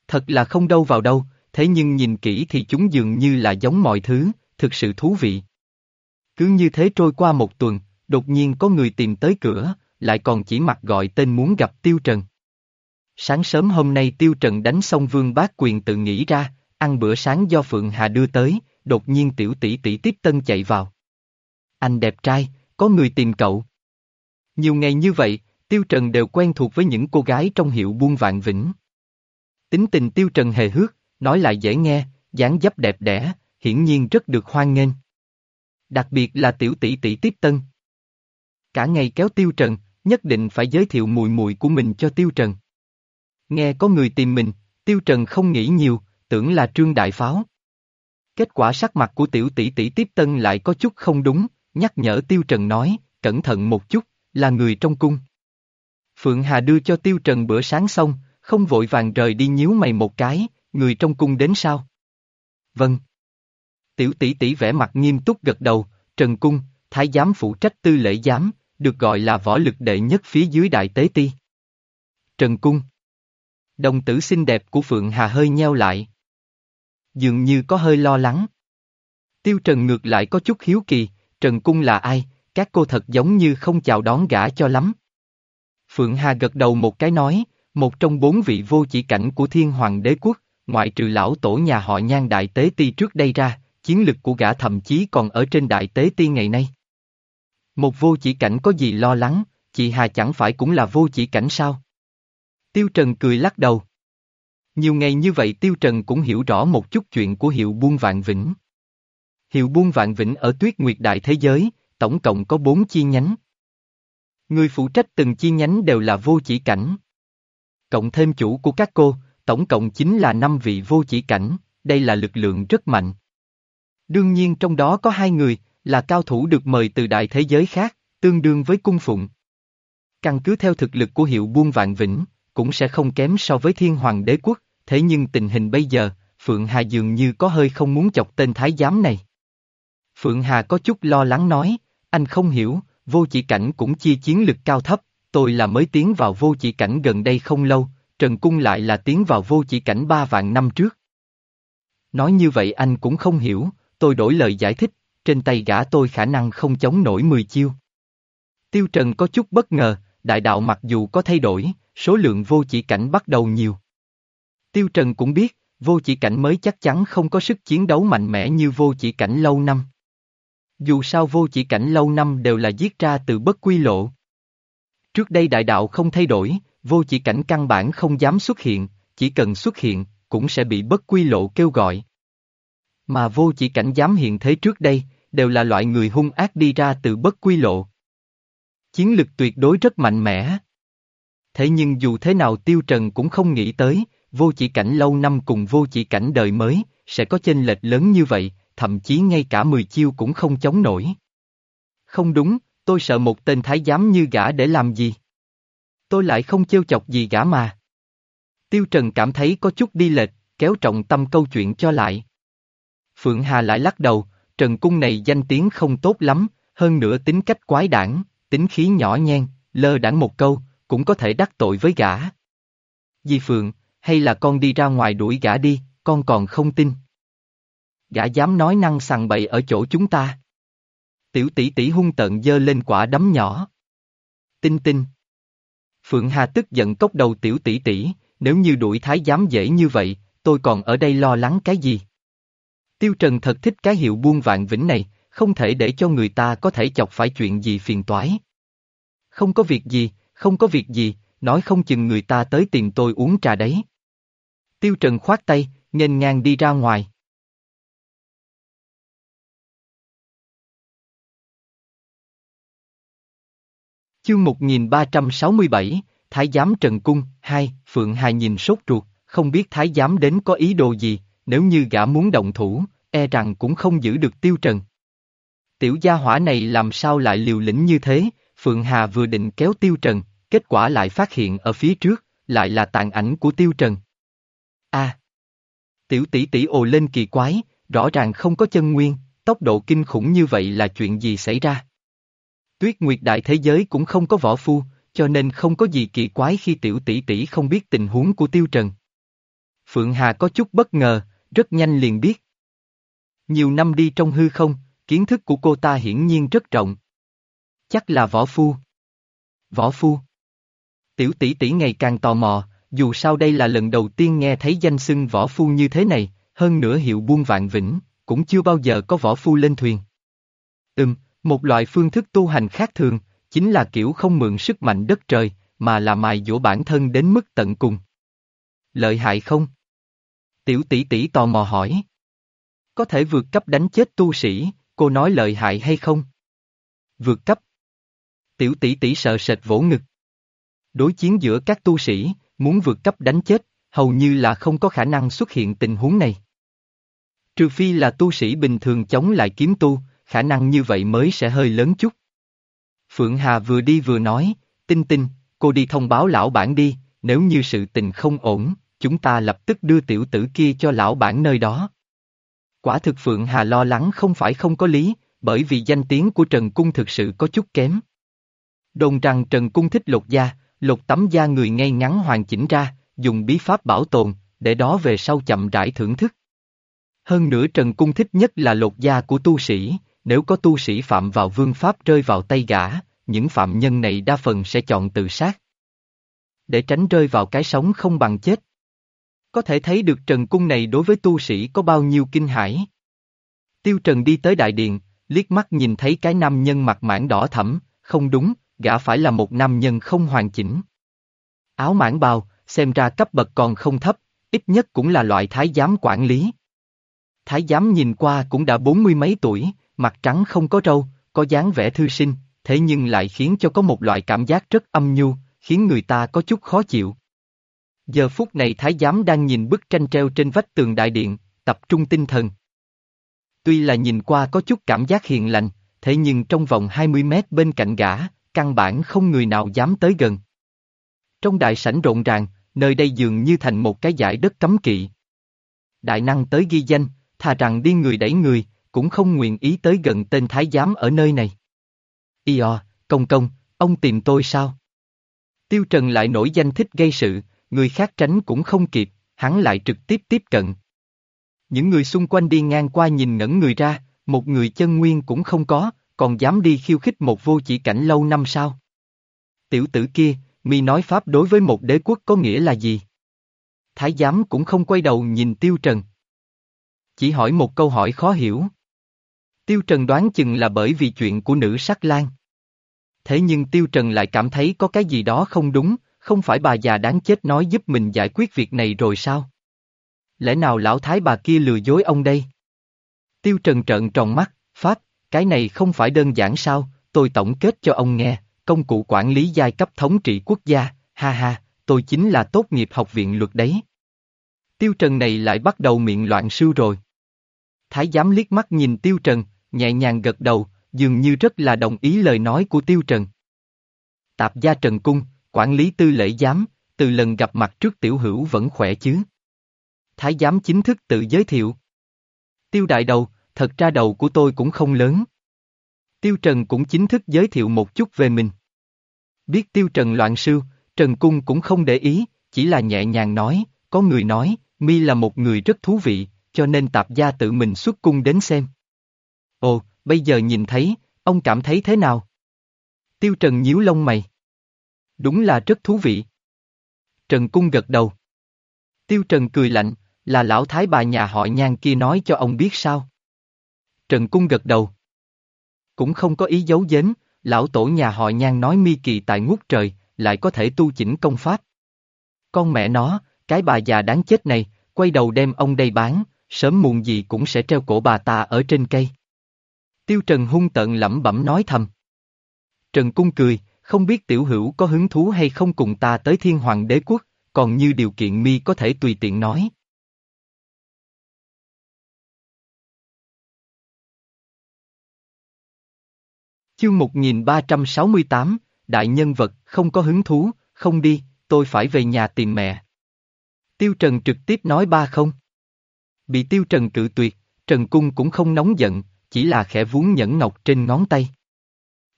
Thật là không đâu vào đâu, thế nhưng nhìn kỹ thì chúng dường như là giống mọi thứ, thực sự thú vị. Cứ như thế trôi qua một tuần, đột nhiên có người tìm tới cửa, lại còn chỉ mặt gọi tên muốn gặp Tiêu Trần. Sáng sớm hôm nay Tiêu Trần đánh xong vương bác quyền tự nghĩ ra, ăn bữa sáng do Phượng Hà đưa tới, đột nhiên tiểu tỷ tỷ tiếp tân chạy vào. Anh đẹp trai, có người tìm cậu. Nhiều ngày như vậy, Tiêu Trần đều quen thuộc với những cô gái trong hiệu buôn vạn vĩnh. Tính tình Tiêu Trần hề hước, nói lại dễ nghe, dáng dấp đẹp đẽ, hiển nhiên rất được hoan nghênh. Đặc biệt là tiểu tỷ tỷ tiếp tân. Cả ngày kéo Tiêu Trần, nhất định phải giới thiệu mùi mùi của mình cho Tiêu Trần. Nghe có người tìm mình, Tiêu Trần không nghĩ nhiều, tưởng là Trương Đại Pháo. Kết quả sắc mặt của tiểu tỷ tỷ tiếp tân lại có chút không đúng, nhắc nhở Tiêu Trần nói, cẩn thận một chút, là người trong cung. Phượng Hà đưa cho Tiêu Trần bữa sáng xong, không vội vàng rời đi nhíu mày một cái, người trong cung đến sao? Vâng. Tiểu tỷ tỷ vẻ mặt nghiêm túc gật đầu, Trần Cung, Thái giám phụ trách tư lễ giám, được gọi là võ lực đệ nhất phía dưới đại tế ti. Trần Cung. Đồng tử xinh đẹp của Phượng Hà hơi nheo lại. Dường như có hơi lo lắng. Tiêu Trần ngược lại có chút hiếu kỳ, Trần Cung là ai, các cô thật giống như không chào đón gã cho lắm. Phượng Hà gật đầu một cái nói, một trong bốn vị vô chỉ cảnh của thiên hoàng đế quốc, ngoại trừ lão tổ nhà họ nhan đại tế ti trước đây ra, chiến lực của gã thậm chí còn ở trên đại tế ti ngày nay. Một vô chỉ cảnh có gì lo lắng, chị Hà chẳng phải cũng là vô chỉ cảnh sao? Tiêu Trần cười lắc đầu. Nhiều ngày như vậy Tiêu Trần cũng hiểu rõ một chút chuyện của hiệu buôn vạn vĩnh. Hiệu buôn vạn vĩnh ở tuyết nguyệt đại thế giới, tổng cộng có bốn chi nhánh. Người phụ trách từng chi nhánh đều là vô chỉ cảnh. Cộng thêm chủ của các cô, tổng cộng chính là năm vị vô chỉ cảnh, đây là lực lượng rất mạnh. Đương nhiên trong đó có hai người, là cao thủ được mời từ đại thế giới khác, tương đương với cung phụng. Căn cứ theo thực lực của hiệu buôn vạn vĩnh, cũng sẽ không kém so với thiên hoàng đế quốc, thế nhưng tình hình bây giờ, Phượng Hà dường như có hơi không muốn chọc tên thái giám này. Phượng Hà có chút lo lắng nói, anh không hiểu, vô chỉ cảnh cũng chia chiến lực cao thấp, tôi là mới tiến vào vô chỉ cảnh gần đây không lâu, Trần Cung lại là tiến vào vô chỉ cảnh ba vạn năm trước. Nói như vậy anh cũng không hiểu, tôi đổi lời giải thích, trên tay gã tôi khả năng không chống nổi 10 chiêu. Tiêu Trần có chút bất ngờ, đại đạo mặc dù có thay đổi, số lượng vô chỉ cảnh bắt đầu nhiều. Tiêu Trần cũng biết, vô chỉ cảnh mới chắc chắn không có sức chiến đấu mạnh mẽ như vô chỉ cảnh lâu năm. Dù sao vô chỉ cảnh lâu năm đều là giết ra từ bất quy lộ. Trước đây đại đạo không thay đổi, vô chỉ cảnh căn bản không dám xuất hiện, chỉ cần xuất hiện, cũng sẽ bị bất quy lộ kêu gọi. Mà vô chỉ cảnh dám hiện thế trước đây, đều là loại người hung ác đi ra từ bất quy lộ. Chiến lực tuyệt đối rất mạnh mẽ. Thế nhưng dù thế nào Tiêu Trần cũng không nghĩ tới, vô chỉ cảnh lâu năm cùng vô chỉ cảnh đời mới, sẽ có chênh lệch lớn như vậy, thậm chí ngay cả 10 chiêu cũng không chống nổi. Không đúng, tôi sợ một tên thái giám như gã để làm gì. Tôi lại không trêu chọc gì gã mà. Tiêu Trần cảm thấy có chút đi lệch, kéo trọng tâm câu chuyện cho lại. Phượng Hà lại lắc đầu, Trần Cung này danh tiếng không tốt lắm, hơn nữa tính cách quái đản, tính khí nhỏ nhen, lơ đãng một câu, cũng có thể đắc tội với gã. Di Phượng, hay là con đi ra ngoài đuổi gã đi, con còn không tin. Gã dám nói năng sằng bậy ở chỗ chúng ta. Tiểu tỷ tỷ hung tận dơ lên quả đấm nhỏ. Tinh tinh. Phượng Hà tức giận cốc đầu tiểu tỷ tỷ, nếu như đuổi thái giám dễ như vậy, tôi còn ở đây lo lắng cái gì? Tiêu Trần thật thích cái hiệu buôn vạn vĩnh này, không thể để cho người ta có thể chọc phải chuyện gì phiền toái. Không có việc gì, không có việc gì, nói không chừng người ta tới tìm tôi uống trà đấy. Tiêu Trần khoát tay, nghênh ngang đi ra ngoài. Chương 1367, Thái giám Trần Cung, 2, Phượng Hà nhìn sốt ruột, không biết Thái giám đến có ý đồ gì, nếu như gã muốn động thủ, e rằng cũng không giữ được Tiêu Trần. Tiểu gia hỏa này làm sao lại liều lĩnh như thế, Phượng Hà vừa định kéo Tiêu Trần, kết quả lại phát hiện ở phía trước, lại là tàn ảnh của Tiêu Trần. A. Tiểu tỷ tỷ ồ lên kỳ quái, rõ ràng không có chân nguyên, tốc độ kinh khủng như vậy là chuyện gì xảy ra? Tuyết Nguyệt Đại thế giới cũng không có võ phu, cho nên không có gì kỳ quái khi tiểu tỷ tỷ không biết tình huống của Tiêu Trần. Phượng Hà có chút bất ngờ, rất nhanh liền biết. Nhiều năm đi trong hư không, kiến thức của cô ta hiển nhiên rất rộng. Chắc là võ phu. Võ phu. Tiểu tỷ tỷ ngày càng tò mò, dù sao đây là lần đầu tiên nghe thấy danh xưng võ phu như thế này, hơn nữa hiệu buôn vạn vĩnh, cũng chưa bao giờ có võ phu lên thuyền. Ừm, một loại phương thức tu hành khác thường, chính là kiểu không mượn sức mạnh đất trời, mà là mài dỗ bản thân đến mức tận cùng. Lợi hại không? Tiểu tỷ tỷ tò mò hỏi. Có thể vượt cấp đánh chết tu sĩ, cô nói lợi hại hay không? Vượt cấp. Tiểu tỷ tỷ sợ sệt vỗ ngực. Đối chiến giữa các tu sĩ, muốn vượt cấp đánh chết, hầu như là không có khả năng xuất hiện tình huống này. Trừ phi là tu sĩ bình thường chống lại kiếm tu, khả năng như vậy mới sẽ hơi lớn chút. Phượng Hà vừa đi vừa nói, tinh tinh, cô đi thông báo lão bản đi, nếu như sự tình không ổn, chúng ta lập tức đưa tiểu tử kia cho lão bản nơi đó. Quả thực Phượng Hà lo lắng không phải không có lý, bởi vì danh tiếng của Trần Cung thực sự có chút kém. Đồn rằng Trần Cung thích lột da, lột tấm da người ngay ngắn hoàn chỉnh ra, dùng bí pháp bảo tồn, để đó về sau chậm rãi thưởng thức. Hơn nữa Trần Cung thích nhất là lột da của tu sĩ, nếu có tu sĩ phạm vào vương pháp rơi vào tay gã, những phạm nhân này đa phần sẽ chọn tự sát. Để tránh rơi vào cái sống không bằng chết. Có thể thấy được Trần Cung này đối với tu sĩ có bao nhiêu kinh hãi. Tiêu Trần đi tới đại điện, liếc mắt nhìn thấy cái nam nhân mặt mãn đỏ thẫm, không đúng, gã phải là một nam nhân không hoàn chỉnh. Áo mãn bào, xem ra cấp bậc còn không thấp, ít nhất cũng là loại thái giám quản lý. Thái giám nhìn qua cũng đã bốn mươi mấy tuổi, mặt trắng không có râu, có dáng vẻ thư sinh, thế nhưng lại khiến cho có một loại cảm giác rất âm nhu, khiến người ta có chút khó chịu. Giờ phút này thái giám đang nhìn bức tranh treo trên vách tường đại điện, tập trung tinh thần. Tuy là nhìn qua có chút cảm giác hiền lành, thế nhưng trong vòng 20 mét bên cạnh gã, căn bản không người nào dám tới gần. Trong đại sảnh rộn ràng, nơi đây dường như thành một cái giải đất cấm kỵ. Đại năng tới ghi danh, thà rằng đi người đẩy người, cũng không nguyện ý tới gần tên thái giám ở nơi này. Io, công công, ông tìm tôi sao? Tiêu Trần lại nổi danh thích gây sự, người khác tránh cũng không kịp, hắn lại trực tiếp tiếp cận. Những người xung quanh đi ngang qua nhìn ngẩn người ra, một người chân nguyên cũng không có, còn dám đi khiêu khích một vô chỉ cảnh lâu năm sao? Tiểu tử kia, mi nói Pháp đối với một đế quốc có nghĩa là gì? Thái giám cũng không quay đầu nhìn Tiêu Trần. Chỉ hỏi một câu hỏi khó hiểu. Tiêu Trần đoán chừng là bởi vì chuyện của nữ sắc lan. Thế nhưng Tiêu Trần lại cảm thấy có cái gì đó không đúng, không phải bà già đáng chết nói giúp mình giải quyết việc này rồi sao? Lẽ nào lão thái bà kia lừa dối ông đây? Tiêu Trần trợn tròn mắt, Pháp, cái này không phải đơn giản sao, tôi tổng kết cho ông nghe, công cụ quản lý giai cấp thống trị quốc gia, ha ha, tôi chính là tốt nghiệp học viện luật đấy. Tiêu Trần này lại bắt đầu miệng loạn sư rồi. Thái giám liếc mắt nhìn Tiêu Trần, nhẹ nhàng gật đầu, dường như rất là đồng ý lời nói của Tiêu Trần. Tạp gia Trần Cung, quản lý tư lễ giám, từ lần gặp mặt trước tiểu hữu vẫn khỏe chứ. Thái giám chính thức tự giới thiệu. Tiêu đại đầu, thật ra đầu của tôi cũng không lớn. Tiêu Trần cũng chính thức giới thiệu một chút về mình. Biết Tiêu Trần loạn sư, Trần Cung cũng không để ý, chỉ là nhẹ nhàng nói, có người nói, mi là một người rất thú vị, cho nên tạp gia tự mình xuất cung đến xem. Ồ, bây giờ nhìn thấy, ông cảm thấy thế nào? Tiêu Trần nhíu lông mày. Đúng là rất thú vị. Trần Cung gật đầu. Tiêu Trần cười lạnh, là lão thái bà nhà họ nhan kia nói cho ông biết sao? Trần Cung gật đầu. Cũng không có ý giấu giếm, lão tổ nhà họ nhan nói mi kỳ tại ngút trời, lại có thể tu chỉnh công pháp. Con mẹ nó, cái bà già đáng chết này, quay đầu đem ông đây bán, sớm muộn gì cũng sẽ treo cổ bà ta ở trên cây. Tiêu Trần hung tợn lẩm bẩm nói thầm. Trần Cung cười, không biết tiểu hữu có hứng thú hay không cùng ta tới thiên hoàng đế quốc, còn như điều kiện mi có thể tùy tiện nói. Chương 1368, Đại nhân vật, không có hứng thú, không đi, tôi phải về nhà tìm mẹ. Tiêu Trần trực tiếp nói ba không. Bị Tiêu Trần cự tuyệt, Trần Cung cũng không nóng giận, chỉ là khẽ vuốn nhẫn ngọc trên ngón tay.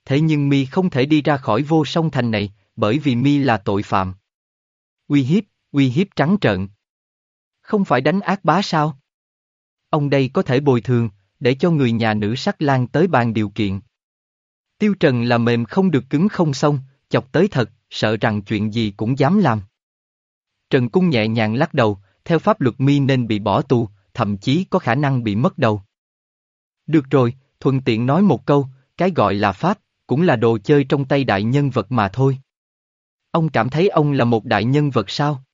Thế nhưng mi không thể đi ra khỏi vô song thành này, bởi vì mi là tội phạm. Uy hiếp, uy hiếp trắng trợn. Không phải đánh ác bá sao? Ông đây có thể bồi thường, để cho người nhà nữ sắc lan tới bàn điều kiện. Tiêu Trần là mềm không được cứng không xong, chọc tới thật, sợ rằng chuyện gì cũng dám làm. Trần Cung nhẹ nhàng lắc đầu, theo pháp luật mi nên bị bỏ tù, thậm chí có khả năng bị mất đầu. Được rồi, thuận tiện nói một câu, cái gọi là pháp, cũng là đồ chơi trong tay đại nhân vật mà thôi. Ông cảm thấy ông là một đại nhân vật sao?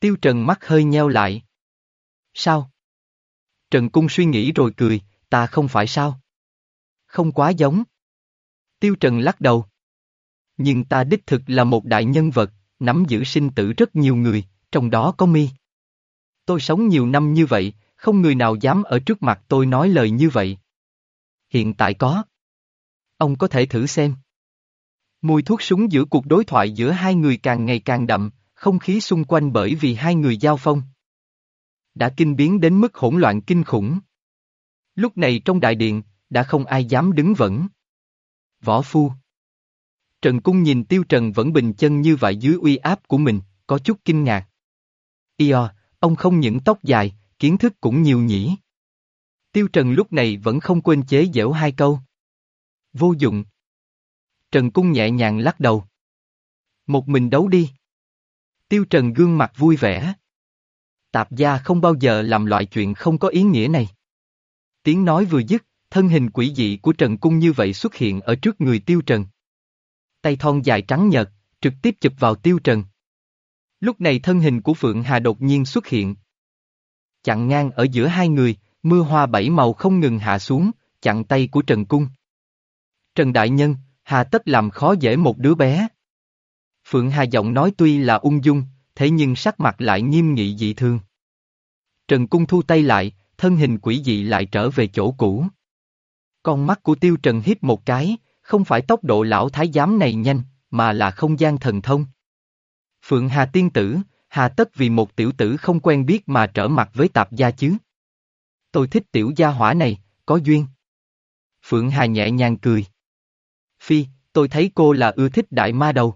Tiêu Trần mắt hơi nheo lại. Sao? Trần Cung suy nghĩ rồi cười, ta không phải sao? Không quá giống. Tiêu Trần lắc đầu. Nhưng ta đích thực là một đại nhân vật, nắm giữ sinh tử rất nhiều người, trong đó có mi. Tôi sống nhiều năm như vậy, không người nào dám ở trước mặt tôi nói lời như vậy. Hiện tại có. Ông có thể thử xem. Mùi thuốc súng giữa cuộc đối thoại giữa hai người càng ngày càng đậm, không khí xung quanh bởi vì hai người giao phong. Đã kinh biến đến mức hỗn loạn kinh khủng. Lúc này trong đại điện, đã không ai dám đứng vững. Võ Phu Trần Cung nhìn Tiêu Trần vẫn bình chân như vậy dưới uy áp của mình, có chút kinh ngạc. Io, ông không những tóc dài, kiến thức cũng nhiều nhỉ. Tiêu Trần lúc này vẫn không quên chế giễu hai câu. Vô dụng. Trần Cung nhẹ nhàng lắc đầu. Một mình đấu đi. Tiêu Trần gương mặt vui vẻ. Tạp gia không bao giờ làm loại chuyện không có ý nghĩa này. Tiếng nói vừa dứt, thân hình quỷ dị của Trần Cung như vậy xuất hiện ở trước người Tiêu Trần. Tay thon dài trắng nhợt, trực tiếp chụp vào Tiêu Trần. Lúc này thân hình của Phượng Hà đột nhiên xuất hiện. Chặn ngang ở giữa hai người, mưa hoa bảy màu không ngừng hạ xuống, chặn tay của Trần Cung. Trần Đại Nhân, hà tất làm khó dễ một đứa bé. Phượng Hà giọng nói tuy là ung dung, thế nhưng sắc mặt lại nghiêm nghị dị thương. Trần Cung thu tay lại, thân hình quỷ dị lại trở về chỗ cũ. Con mắt của Tiêu Trần híp một cái, không phải tốc độ lão thái giám này nhanh, mà là không gian thần thông. Phượng Hà tiên tử, hà tất vì một tiểu tử không quen biết mà trở mặt với tạp gia chứ. Tôi thích tiểu gia hỏa này, có duyên. Phượng Hà nhẹ nhàng cười. Phi, tôi thấy cô là ưa thích đại ma đầu.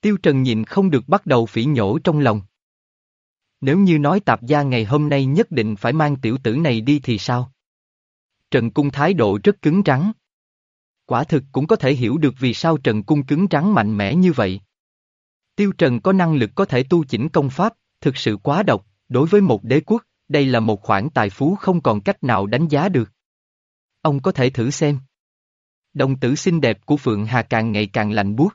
Tiêu Trần nhìn không được bắt đầu phỉ nhổ trong lòng. Nếu như nói tạp gia ngày hôm nay nhất định phải mang tiểu tử này đi thì sao? Trần Cung thái độ rất cứng rắn. Quả thực cũng có thể hiểu được vì sao Trần Cung cứng rắn mạnh mẽ như vậy. Tiêu Trần có năng lực có thể tu chỉnh công pháp, thực sự quá độc, đối với một đế quốc, đây là một khoản tài phú không còn cách nào đánh giá được. Ông có thể thử xem. Đồng tử xinh đẹp của Phượng Hà càng ngày càng lạnh buốt.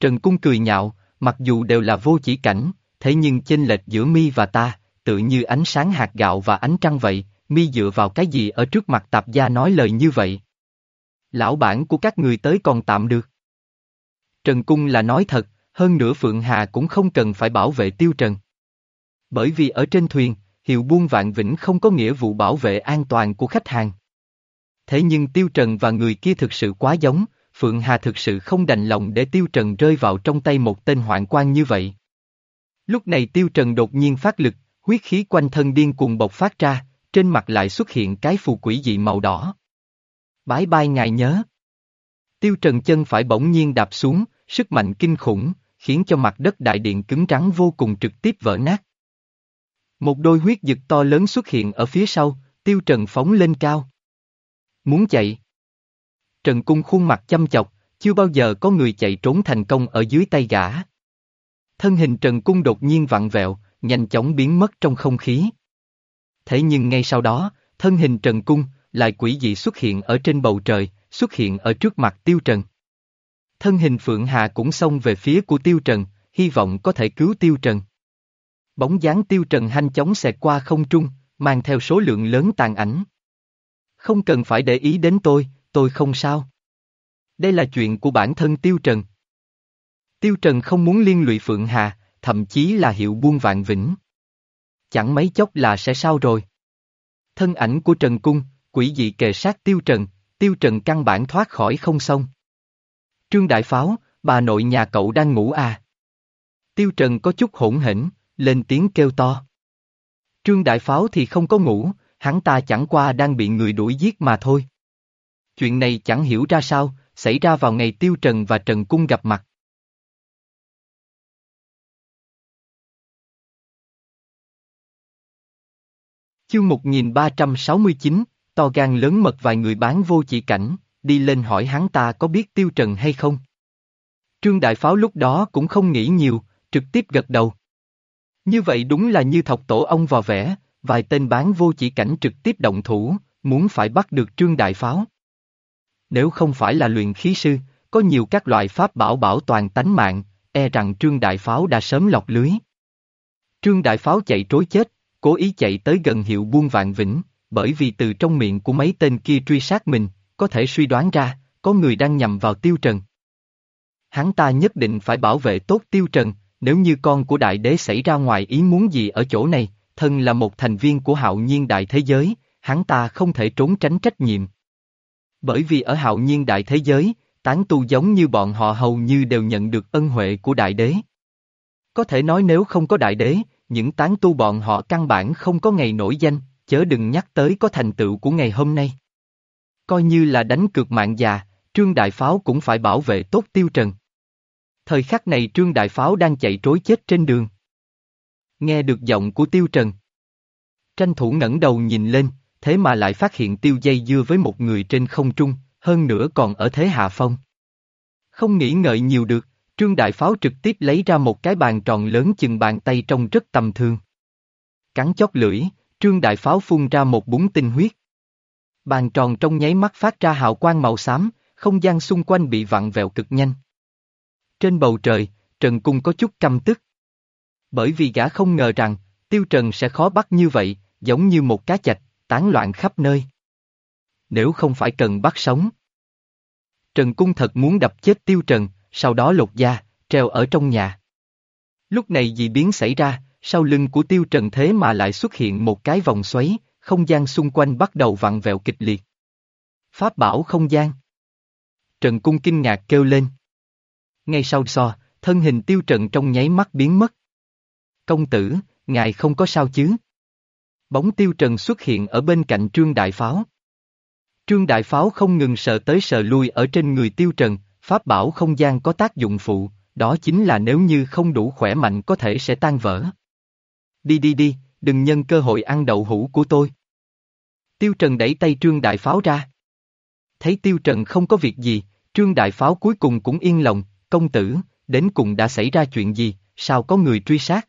Trần Cung cười nhạo, mặc dù đều là vô chỉ cảnh, thế nhưng chênh lệch giữa mi và ta, tự như ánh sáng hạt gạo và ánh trăng vậy, mi dựa vào cái gì ở trước mặt tạp gia nói lời như vậy. Lão bản của các người tới còn tạm được. Trần Cung là nói thật, hơn nữa Phượng Hà cũng không cần phải bảo vệ Tiêu Trần. Bởi vì ở trên thuyền, hiệu buôn vạn vĩnh không có nghĩa vụ bảo vệ an toàn của khách hàng. Thế nhưng Tiêu Trần và người kia thực sự quá giống, Phượng Hà thực sự không đành lòng để Tiêu Trần rơi vào trong tay một tên hoạn quan như vậy. Lúc này Tiêu Trần đột nhiên phát lực, huyết khí quanh thân điên cuồng bộc phát ra, trên mặt lại xuất hiện cái phù quỷ dị màu đỏ. Bái bai ngài nhớ. Tiêu Trần chân phải bỗng nhiên đạp xuống, sức mạnh kinh khủng, khiến cho mặt đất đại điện cứng rắn vô cùng trực tiếp vỡ nát. Một đôi huyết dực to lớn xuất hiện ở phía sau, Tiêu Trần phóng lên cao. Muốn chạy. Trần Cung khuôn mặt chăm chọc, chưa bao giờ có người chạy trốn thành công ở dưới tay gã. Thân hình Trần Cung đột nhiên vặn vẹo, nhanh chóng biến mất trong không khí. Thế nhưng ngay sau đó, thân hình Trần Cung, lại quỷ dị xuất hiện ở trên bầu trời, xuất hiện ở trước mặt Tiêu Trần. Thân hình Phượng Hà cũng xông về phía của Tiêu Trần, hy vọng có thể cứu Tiêu Trần. Bóng dáng Tiêu Trần nhanh chóng xẹt qua không trung, mang theo số lượng lớn tàn ảnh. Không cần phải để ý đến tôi, tôi không sao. Đây là chuyện của bản thân Tiêu Trần. Tiêu Trần không muốn liên lụy Phượng Hà, thậm chí là hiệu buôn vạn vĩnh. Chẳng mấy chốc là sẽ sao rồi. Thân ảnh của Trần Cung, quỷ dị kề sát Tiêu Trần, Tiêu Trần căn bản thoát khỏi không xong. Trương Đại Pháo, bà nội nhà cậu đang ngủ à? Tiêu Trần có chút hỗn hỉnh, lên tiếng kêu to. Trương Đại Pháo thì không có ngủ, hắn ta chẳng qua đang bị người đuổi giết mà thôi. Chuyện này chẳng hiểu ra sao, xảy ra vào ngày Tiêu Trần và Trần Cung gặp mặt. Chương 1369, to gan lớn mật vài người bán vô chỉ cảnh, đi lên hỏi hắn ta có biết Tiêu Trần hay không. Trương Đại Pháo lúc đó cũng không nghĩ nhiều, trực tiếp gật đầu. Như vậy đúng là như thọc tổ ông vào vẽ, vài tên bán vô chỉ cảnh trực tiếp động thủ, muốn phải bắt được Trương Đại Pháo. Nếu không phải là luyện khí sư, có nhiều các loại pháp bảo bảo toàn tánh mạng, e rằng Trương Đại Pháo đã sớm lọc lưới. Trương Đại Pháo chạy trối chết, cố ý chạy tới gần hiệu buôn vạn vĩnh, bởi vì từ trong miệng của mấy tên kia truy sát mình, có thể suy đoán ra, có người đang nhầm vào Tiêu Trần. Hắn ta nhất định phải bảo vệ tốt Tiêu Trần, nếu như con của đại đế xảy ra ngoài ý muốn gì ở chỗ này, thân là một thành viên của hạo nhiên đại thế giới, hắn ta không thể trốn tránh trách nhiệm. Bởi vì ở hạo nhiên đại thế giới, tán tu giống như bọn họ hầu như đều nhận được ân huệ của đại đế. Có thể nói nếu không có đại đế, những tán tu bọn họ căn bản không có ngày nổi danh, chớ đừng nhắc tới có thành tựu của ngày hôm nay. Coi như là đánh cược mạng già, Trương Đại Pháo cũng phải bảo vệ tốt Tiêu Trần. Thời khắc này Trương Đại Pháo đang chạy trối chết trên đường. Nghe được giọng của Tiêu Trần. Tranh thủ ngẩng đầu nhìn lên, thế mà lại phát hiện Tiêu dây dưa với một người trên không trung, hơn nữa còn ở thế hạ phong. Không nghĩ ngợi nhiều được, Trương Đại Pháo trực tiếp lấy ra một cái bàn tròn lớn chừng bàn tay trông rất tầm thường. Cắn chót lưỡi, Trương Đại Pháo phun ra một búng tinh huyết. Bàn tròn trong nháy mắt phát ra hào quang màu xám, không gian xung quanh bị vặn vẹo cực nhanh. Trên bầu trời, Trần Cung có chút căm tức. Bởi vì gã không ngờ rằng, Tiêu Trần sẽ khó bắt như vậy, giống như một cá chạch, tán loạn khắp nơi. Nếu không phải cần bắt sống. Trần Cung thật muốn đập chết Tiêu Trần, sau đó lột da, treo ở trong nhà. Lúc này dị biến xảy ra, sau lưng của Tiêu Trần thế mà lại xuất hiện một cái vòng xoáy, không gian xung quanh bắt đầu vặn vẹo kịch liệt. Pháp bảo không gian. Trần Cung kinh ngạc kêu lên. Ngay sau so, thân hình Tiêu Trần trong nháy mắt biến mất. Công tử, ngài không có sao chứ? Bóng Tiêu Trần xuất hiện ở bên cạnh Trương Đại Pháo. Trương Đại Pháo không ngừng sợ tới sợ lui ở trên người Tiêu Trần, Pháp bảo không gian có tác dụng phụ, đó chính là nếu như không đủ khỏe mạnh có thể sẽ tan vỡ. Đi đi đi, đừng nhân cơ hội ăn đậu hũ của tôi. Tiêu Trần đẩy tay Trương Đại Pháo ra. Thấy Tiêu Trần không có việc gì, Trương Đại Pháo cuối cùng cũng yên lòng, công tử, đến cùng đã xảy ra chuyện gì, sao có người truy sát?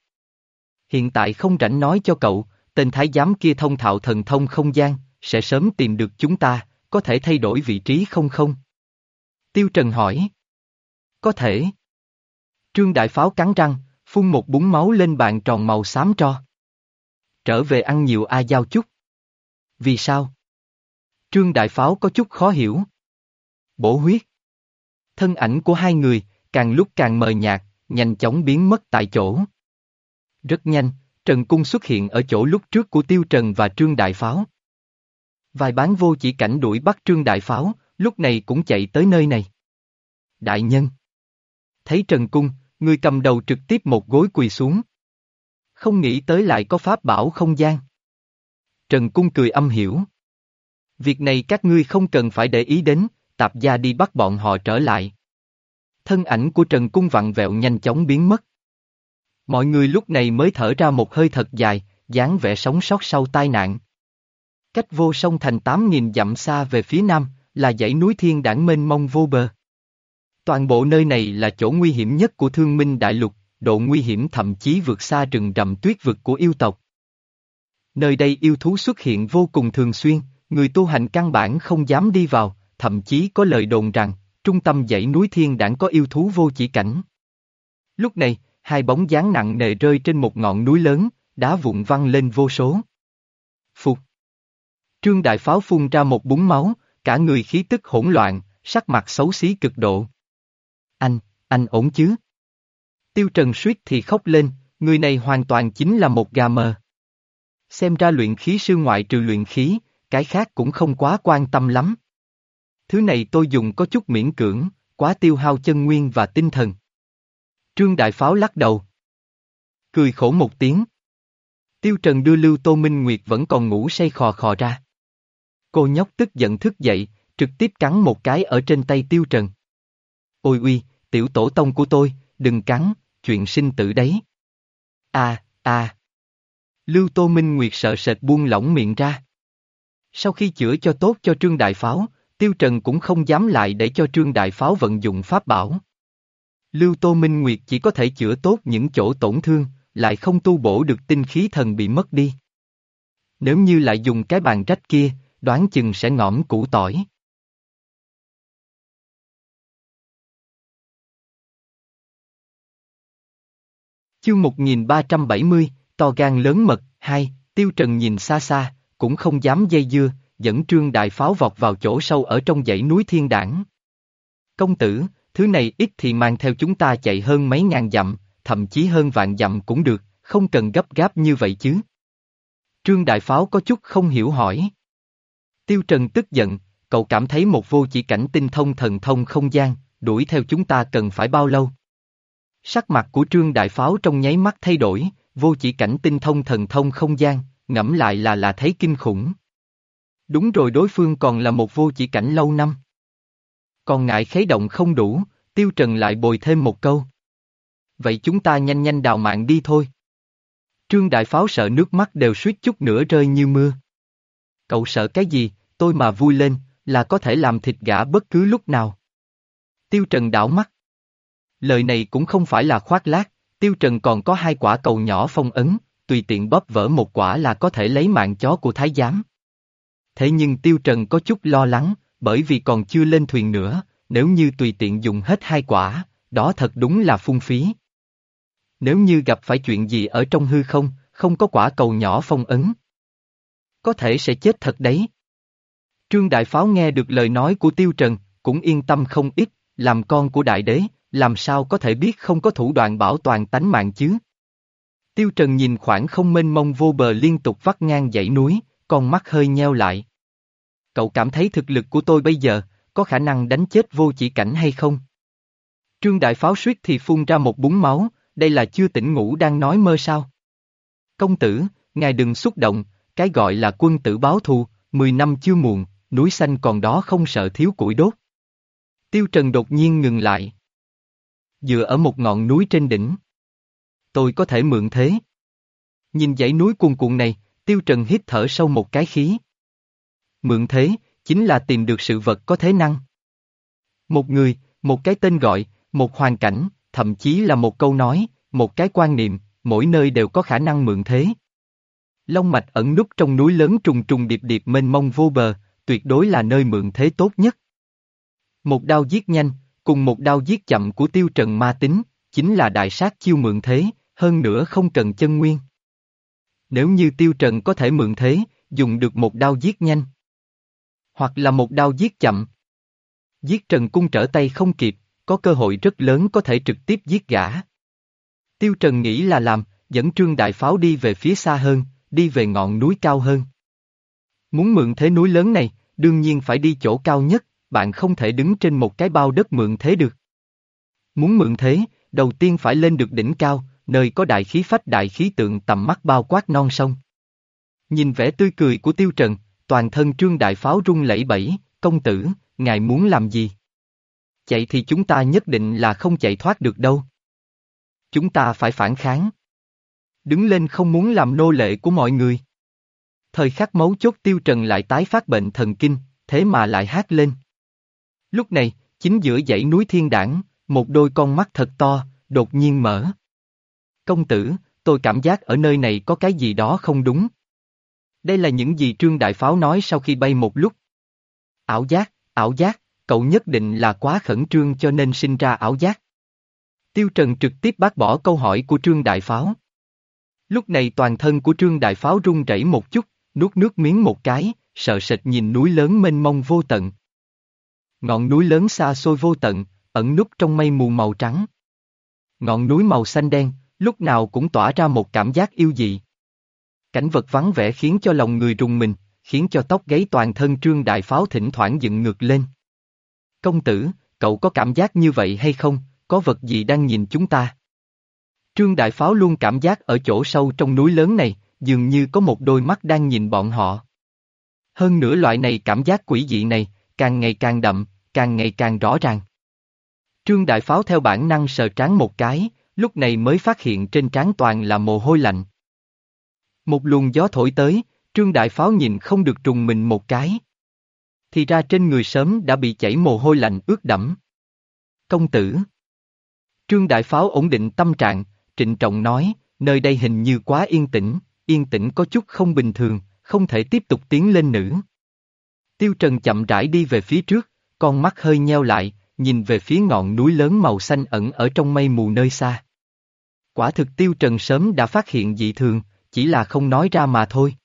Hiện tại không rảnh nói cho cậu, tên thái giám kia thông thạo thần thông không gian, sẽ sớm tìm được chúng ta, có thể thay đổi vị trí không không? Tiêu Trần hỏi. Có thể. Trương Đại Pháo cắn răng, phun một búng máu lên bàn tròn màu xám tro. Trở về ăn nhiều a giao chút. Vì sao? Trương Đại Pháo có chút khó hiểu. Bổ huyết. Thân ảnh của hai người, càng lúc càng mờ nhạt, nhanh chóng biến mất tại chỗ. Rất nhanh, Trần Cung xuất hiện ở chỗ lúc trước của Tiêu Trần và Trương Đại Pháo. Vài bán vô chỉ cảnh đuổi bắt Trương Đại Pháo, lúc này cũng chạy tới nơi này. Đại nhân. Thấy Trần Cung, người cầm đầu trực tiếp một gối quỳ xuống. Không nghĩ tới lại có pháp bảo không gian. Trần Cung cười âm hiểu. Việc này các ngươi không cần phải để ý đến, tạp gia đi bắt bọn họ trở lại. Thân ảnh của Trần Cung vặn vẹo nhanh chóng biến mất. Mọi người lúc này mới thở ra một hơi thật dài, dáng vẻ sống sót sau tai nạn. Cách vô sông thành 8.000 dặm xa về phía nam, là dãy núi thiên đảng mênh mông vô bờ. Toàn bộ nơi này là chỗ nguy hiểm nhất của thương minh đại lục, độ nguy hiểm thậm chí vượt xa rừng rậm tuyết vực của yêu tộc. Nơi đây yêu thú xuất hiện vô cùng thường xuyên, người tu hành căn bản không dám đi vào, thậm chí có lời đồn rằng, trung tâm dãy núi thiên đảng có yêu thú vô chỉ cảnh. Lúc này, hai bóng dáng nặng nề rơi trên một ngọn núi lớn, đá vụn văng lên vô số. Phục. Trương Đại Pháo phun ra một búng máu, cả người khí tức hỗn loạn, sắc mặt xấu xí cực độ. Anh, anh ổn chứ? Tiêu Trần suýt thì khóc lên, người này hoàn toàn chính là một gà mờ. Xem ra luyện khí sư ngoại trừ luyện khí, cái khác cũng không quá quan tâm lắm. Thứ này tôi dùng có chút miễn cưỡng, quá tiêu hao chân nguyên và tinh thần. Trương Đại Pháo lắc đầu. Cười khổ một tiếng. Tiêu Trần đưa Lưu Tô Minh Nguyệt vẫn còn ngủ say khò khò ra. Cô nhóc tức giận thức dậy, trực tiếp cắn một cái ở trên tay Tiêu Trần. Ôi uy, tiểu tổ tông của tôi, đừng cắn, chuyện sinh tử đấy. À, à. Lưu Tô Minh Nguyệt sợ sệt buông lỏng miệng ra. Sau khi chữa cho tốt cho Trương Đại Pháo, Tiêu Trần cũng không dám lại để cho Trương Đại Pháo vận dụng pháp bảo. Lưu Tô Minh Nguyệt chỉ có thể chữa tốt những chỗ tổn thương, lại không tu bổ được tinh khí thần bị mất đi. Nếu như lại dùng cái bàn rách kia, đoán chừng sẽ ngõm củ tỏi. Chương 1370, to gan lớn mật, hai, Tiêu Trần nhìn xa xa, cũng không dám dây dưa, dẫn trương đại pháo vọt vào chỗ sâu ở trong dãy núi thiên đảng. Công tử, thứ này ít thì mang theo chúng ta chạy hơn mấy ngàn dặm, thậm chí hơn vạn dặm cũng được, không cần gấp gáp như vậy chứ. Trương Đại Pháo có chút không hiểu hỏi. Tiêu Trần tức giận, cậu cảm thấy một vô chỉ cảnh tinh thông thần thông không gian, đuổi theo chúng ta cần phải bao lâu? Sắc mặt của Trương Đại Pháo trong nháy mắt thay đổi, vô chỉ cảnh tinh thông thần thông không gian, ngẫm lại là là thấy kinh khủng. Đúng rồi đối phương còn là một vô chỉ cảnh lâu năm. Còn ngại khấy động không đủ, Tiêu Trần lại bồi thêm một câu. Vậy chúng ta nhanh nhanh đào mạng đi thôi. Trương Đại Pháo sợ nước mắt đều suýt chút nữa rơi như mưa. Cậu sợ cái gì, tôi mà vui lên, là có thể làm thịt gã bất cứ lúc nào. Tiêu Trần đảo mắt. Lời này cũng không phải là khoác lác, Tiêu Trần còn có hai quả cầu nhỏ phong ấn, tùy tiện bóp vỡ một quả là có thể lấy mạng chó của Thái Giám. Thế nhưng Tiêu Trần có chút lo lắng, bởi vì còn chưa lên thuyền nữa, nếu như tùy tiện dùng hết hai quả, đó thật đúng là phung phí. Nếu như gặp phải chuyện gì ở trong hư không, không có quả cầu nhỏ phong ấn. Có thể sẽ chết thật đấy. Trương Đại Pháo nghe được lời nói của Tiêu Trần, cũng yên tâm không ít, làm con của Đại Đế, làm sao có thể biết không có thủ đoạn bảo toàn tánh mạng chứ? Tiêu Trần nhìn khoảng không mênh mông vô bờ liên tục vắt ngang dãy núi, con mắt hơi nheo lại. Cậu cảm thấy thực lực của tôi bây giờ, có khả năng đánh chết vô chỉ cảnh hay không? Trương Đại Pháo suýt thì phun ra một búng máu, đây là chưa tỉnh ngủ đang nói mơ sao? Công tử, ngài đừng xúc động, cái gọi là quân tử báo thù, 10 năm chưa muộn, núi xanh còn đó không sợ thiếu củi đốt. Tiêu Trần đột nhiên ngừng lại. Dựa ở một ngọn núi trên đỉnh. Tôi có thể mượn thế. Nhìn dãy núi cuồn cuộn này, Tiêu Trần hít thở sâu một cái khí. Mượn thế, chính là tìm được sự vật có thế năng. Một người, một cái tên gọi, một hoàn cảnh, thậm chí là một câu nói, một cái quan niệm, mỗi nơi đều có khả năng mượn thế. Long mạch ẩn núp trong núi lớn trùng trùng điệp điệp mênh mông vô bờ, tuyệt đối là nơi mượn thế tốt nhất. Một đao giết nhanh, cùng một đao giết chậm của tiêu trần ma tính, chính là đại sát chiêu mượn thế, hơn nữa không cần chân nguyên. Nếu như tiêu trần có thể mượn thế, dùng được một đao giết nhanh, hoặc là một đao giết chậm. Giết Trần Cung trở tay không kịp, có cơ hội rất lớn có thể trực tiếp giết gã. Tiêu Trần nghĩ là làm, dẫn Trương Đại Pháo đi về phía xa hơn, đi về ngọn núi cao hơn. Muốn mượn thế núi lớn này, đương nhiên phải đi chỗ cao nhất, bạn không thể đứng trên một cái bao đất mượn thế được. Muốn mượn thế, đầu tiên phải lên được đỉnh cao, nơi có đại khí phách đại khí tượng tầm mắt bao quát non sông. Nhìn vẻ tươi cười của Tiêu Trần, toàn thân trương đại pháo rung lẩy bẩy, công tử, ngài muốn làm gì? Chạy thì chúng ta nhất định là không chạy thoát được đâu. Chúng ta phải phản kháng. Đứng lên không muốn làm nô lệ của mọi người. Thời khắc mấu chốt tiêu trần lại tái phát bệnh thần kinh, thế mà lại hát lên. Lúc này, chính giữa dãy núi thiên đảng, một đôi con mắt thật to, đột nhiên mở. Công tử, tôi cảm giác ở nơi này có cái gì đó không đúng. Đây là những gì Trương Đại Pháo nói sau khi bay một lúc. Ảo giác, ảo giác, cậu nhất định là quá khẩn trương cho nên sinh ra ảo giác. Tiêu Trần trực tiếp bác bỏ câu hỏi của Trương Đại Pháo. Lúc này toàn thân của Trương Đại Pháo rung rẩy một chút, nuốt nước miếng một cái, sợ sệt nhìn núi lớn mênh mông vô tận. Ngọn núi lớn xa xôi vô tận, ẩn núp trong mây mù màu trắng. Ngọn núi màu xanh đen, lúc nào cũng tỏa ra một cảm giác yêu dị. Cảnh vật vắng vẻ khiến cho lòng người rùng mình, khiến cho tóc gáy toàn thân trương đại pháo thỉnh thoảng dựng ngược lên. Công tử, cậu có cảm giác như vậy hay không, có vật gì đang nhìn chúng ta? Trương đại pháo luôn cảm giác ở chỗ sâu trong núi lớn này, dường như có một đôi mắt đang nhìn bọn họ. Hơn nữa loại này cảm giác quỷ dị này, càng ngày càng đậm, càng ngày càng rõ ràng. Trương Đại Pháo theo bản năng sờ trán một cái, lúc này mới phát hiện trên trán toàn là mồ hôi lạnh. Một luồng gió thổi tới, Trương Đại Pháo nhìn không được trùng mình một cái. Thì ra trên người sớm đã bị chảy mồ hôi lạnh ướt đẫm. Công tử Trương Đại Pháo ổn định tâm trạng, trịnh trọng nói, nơi đây hình như quá yên tĩnh, yên tĩnh có chút không bình thường, không thể tiếp tục tiến lên nữa. Tiêu Trần chậm rãi đi về phía trước, con mắt hơi nheo lại, nhìn về phía ngọn núi lớn màu xanh ẩn ở trong mây mù nơi xa. Quả thực Tiêu Trần sớm đã phát hiện dị thường, chỉ là không nói ra mà thôi.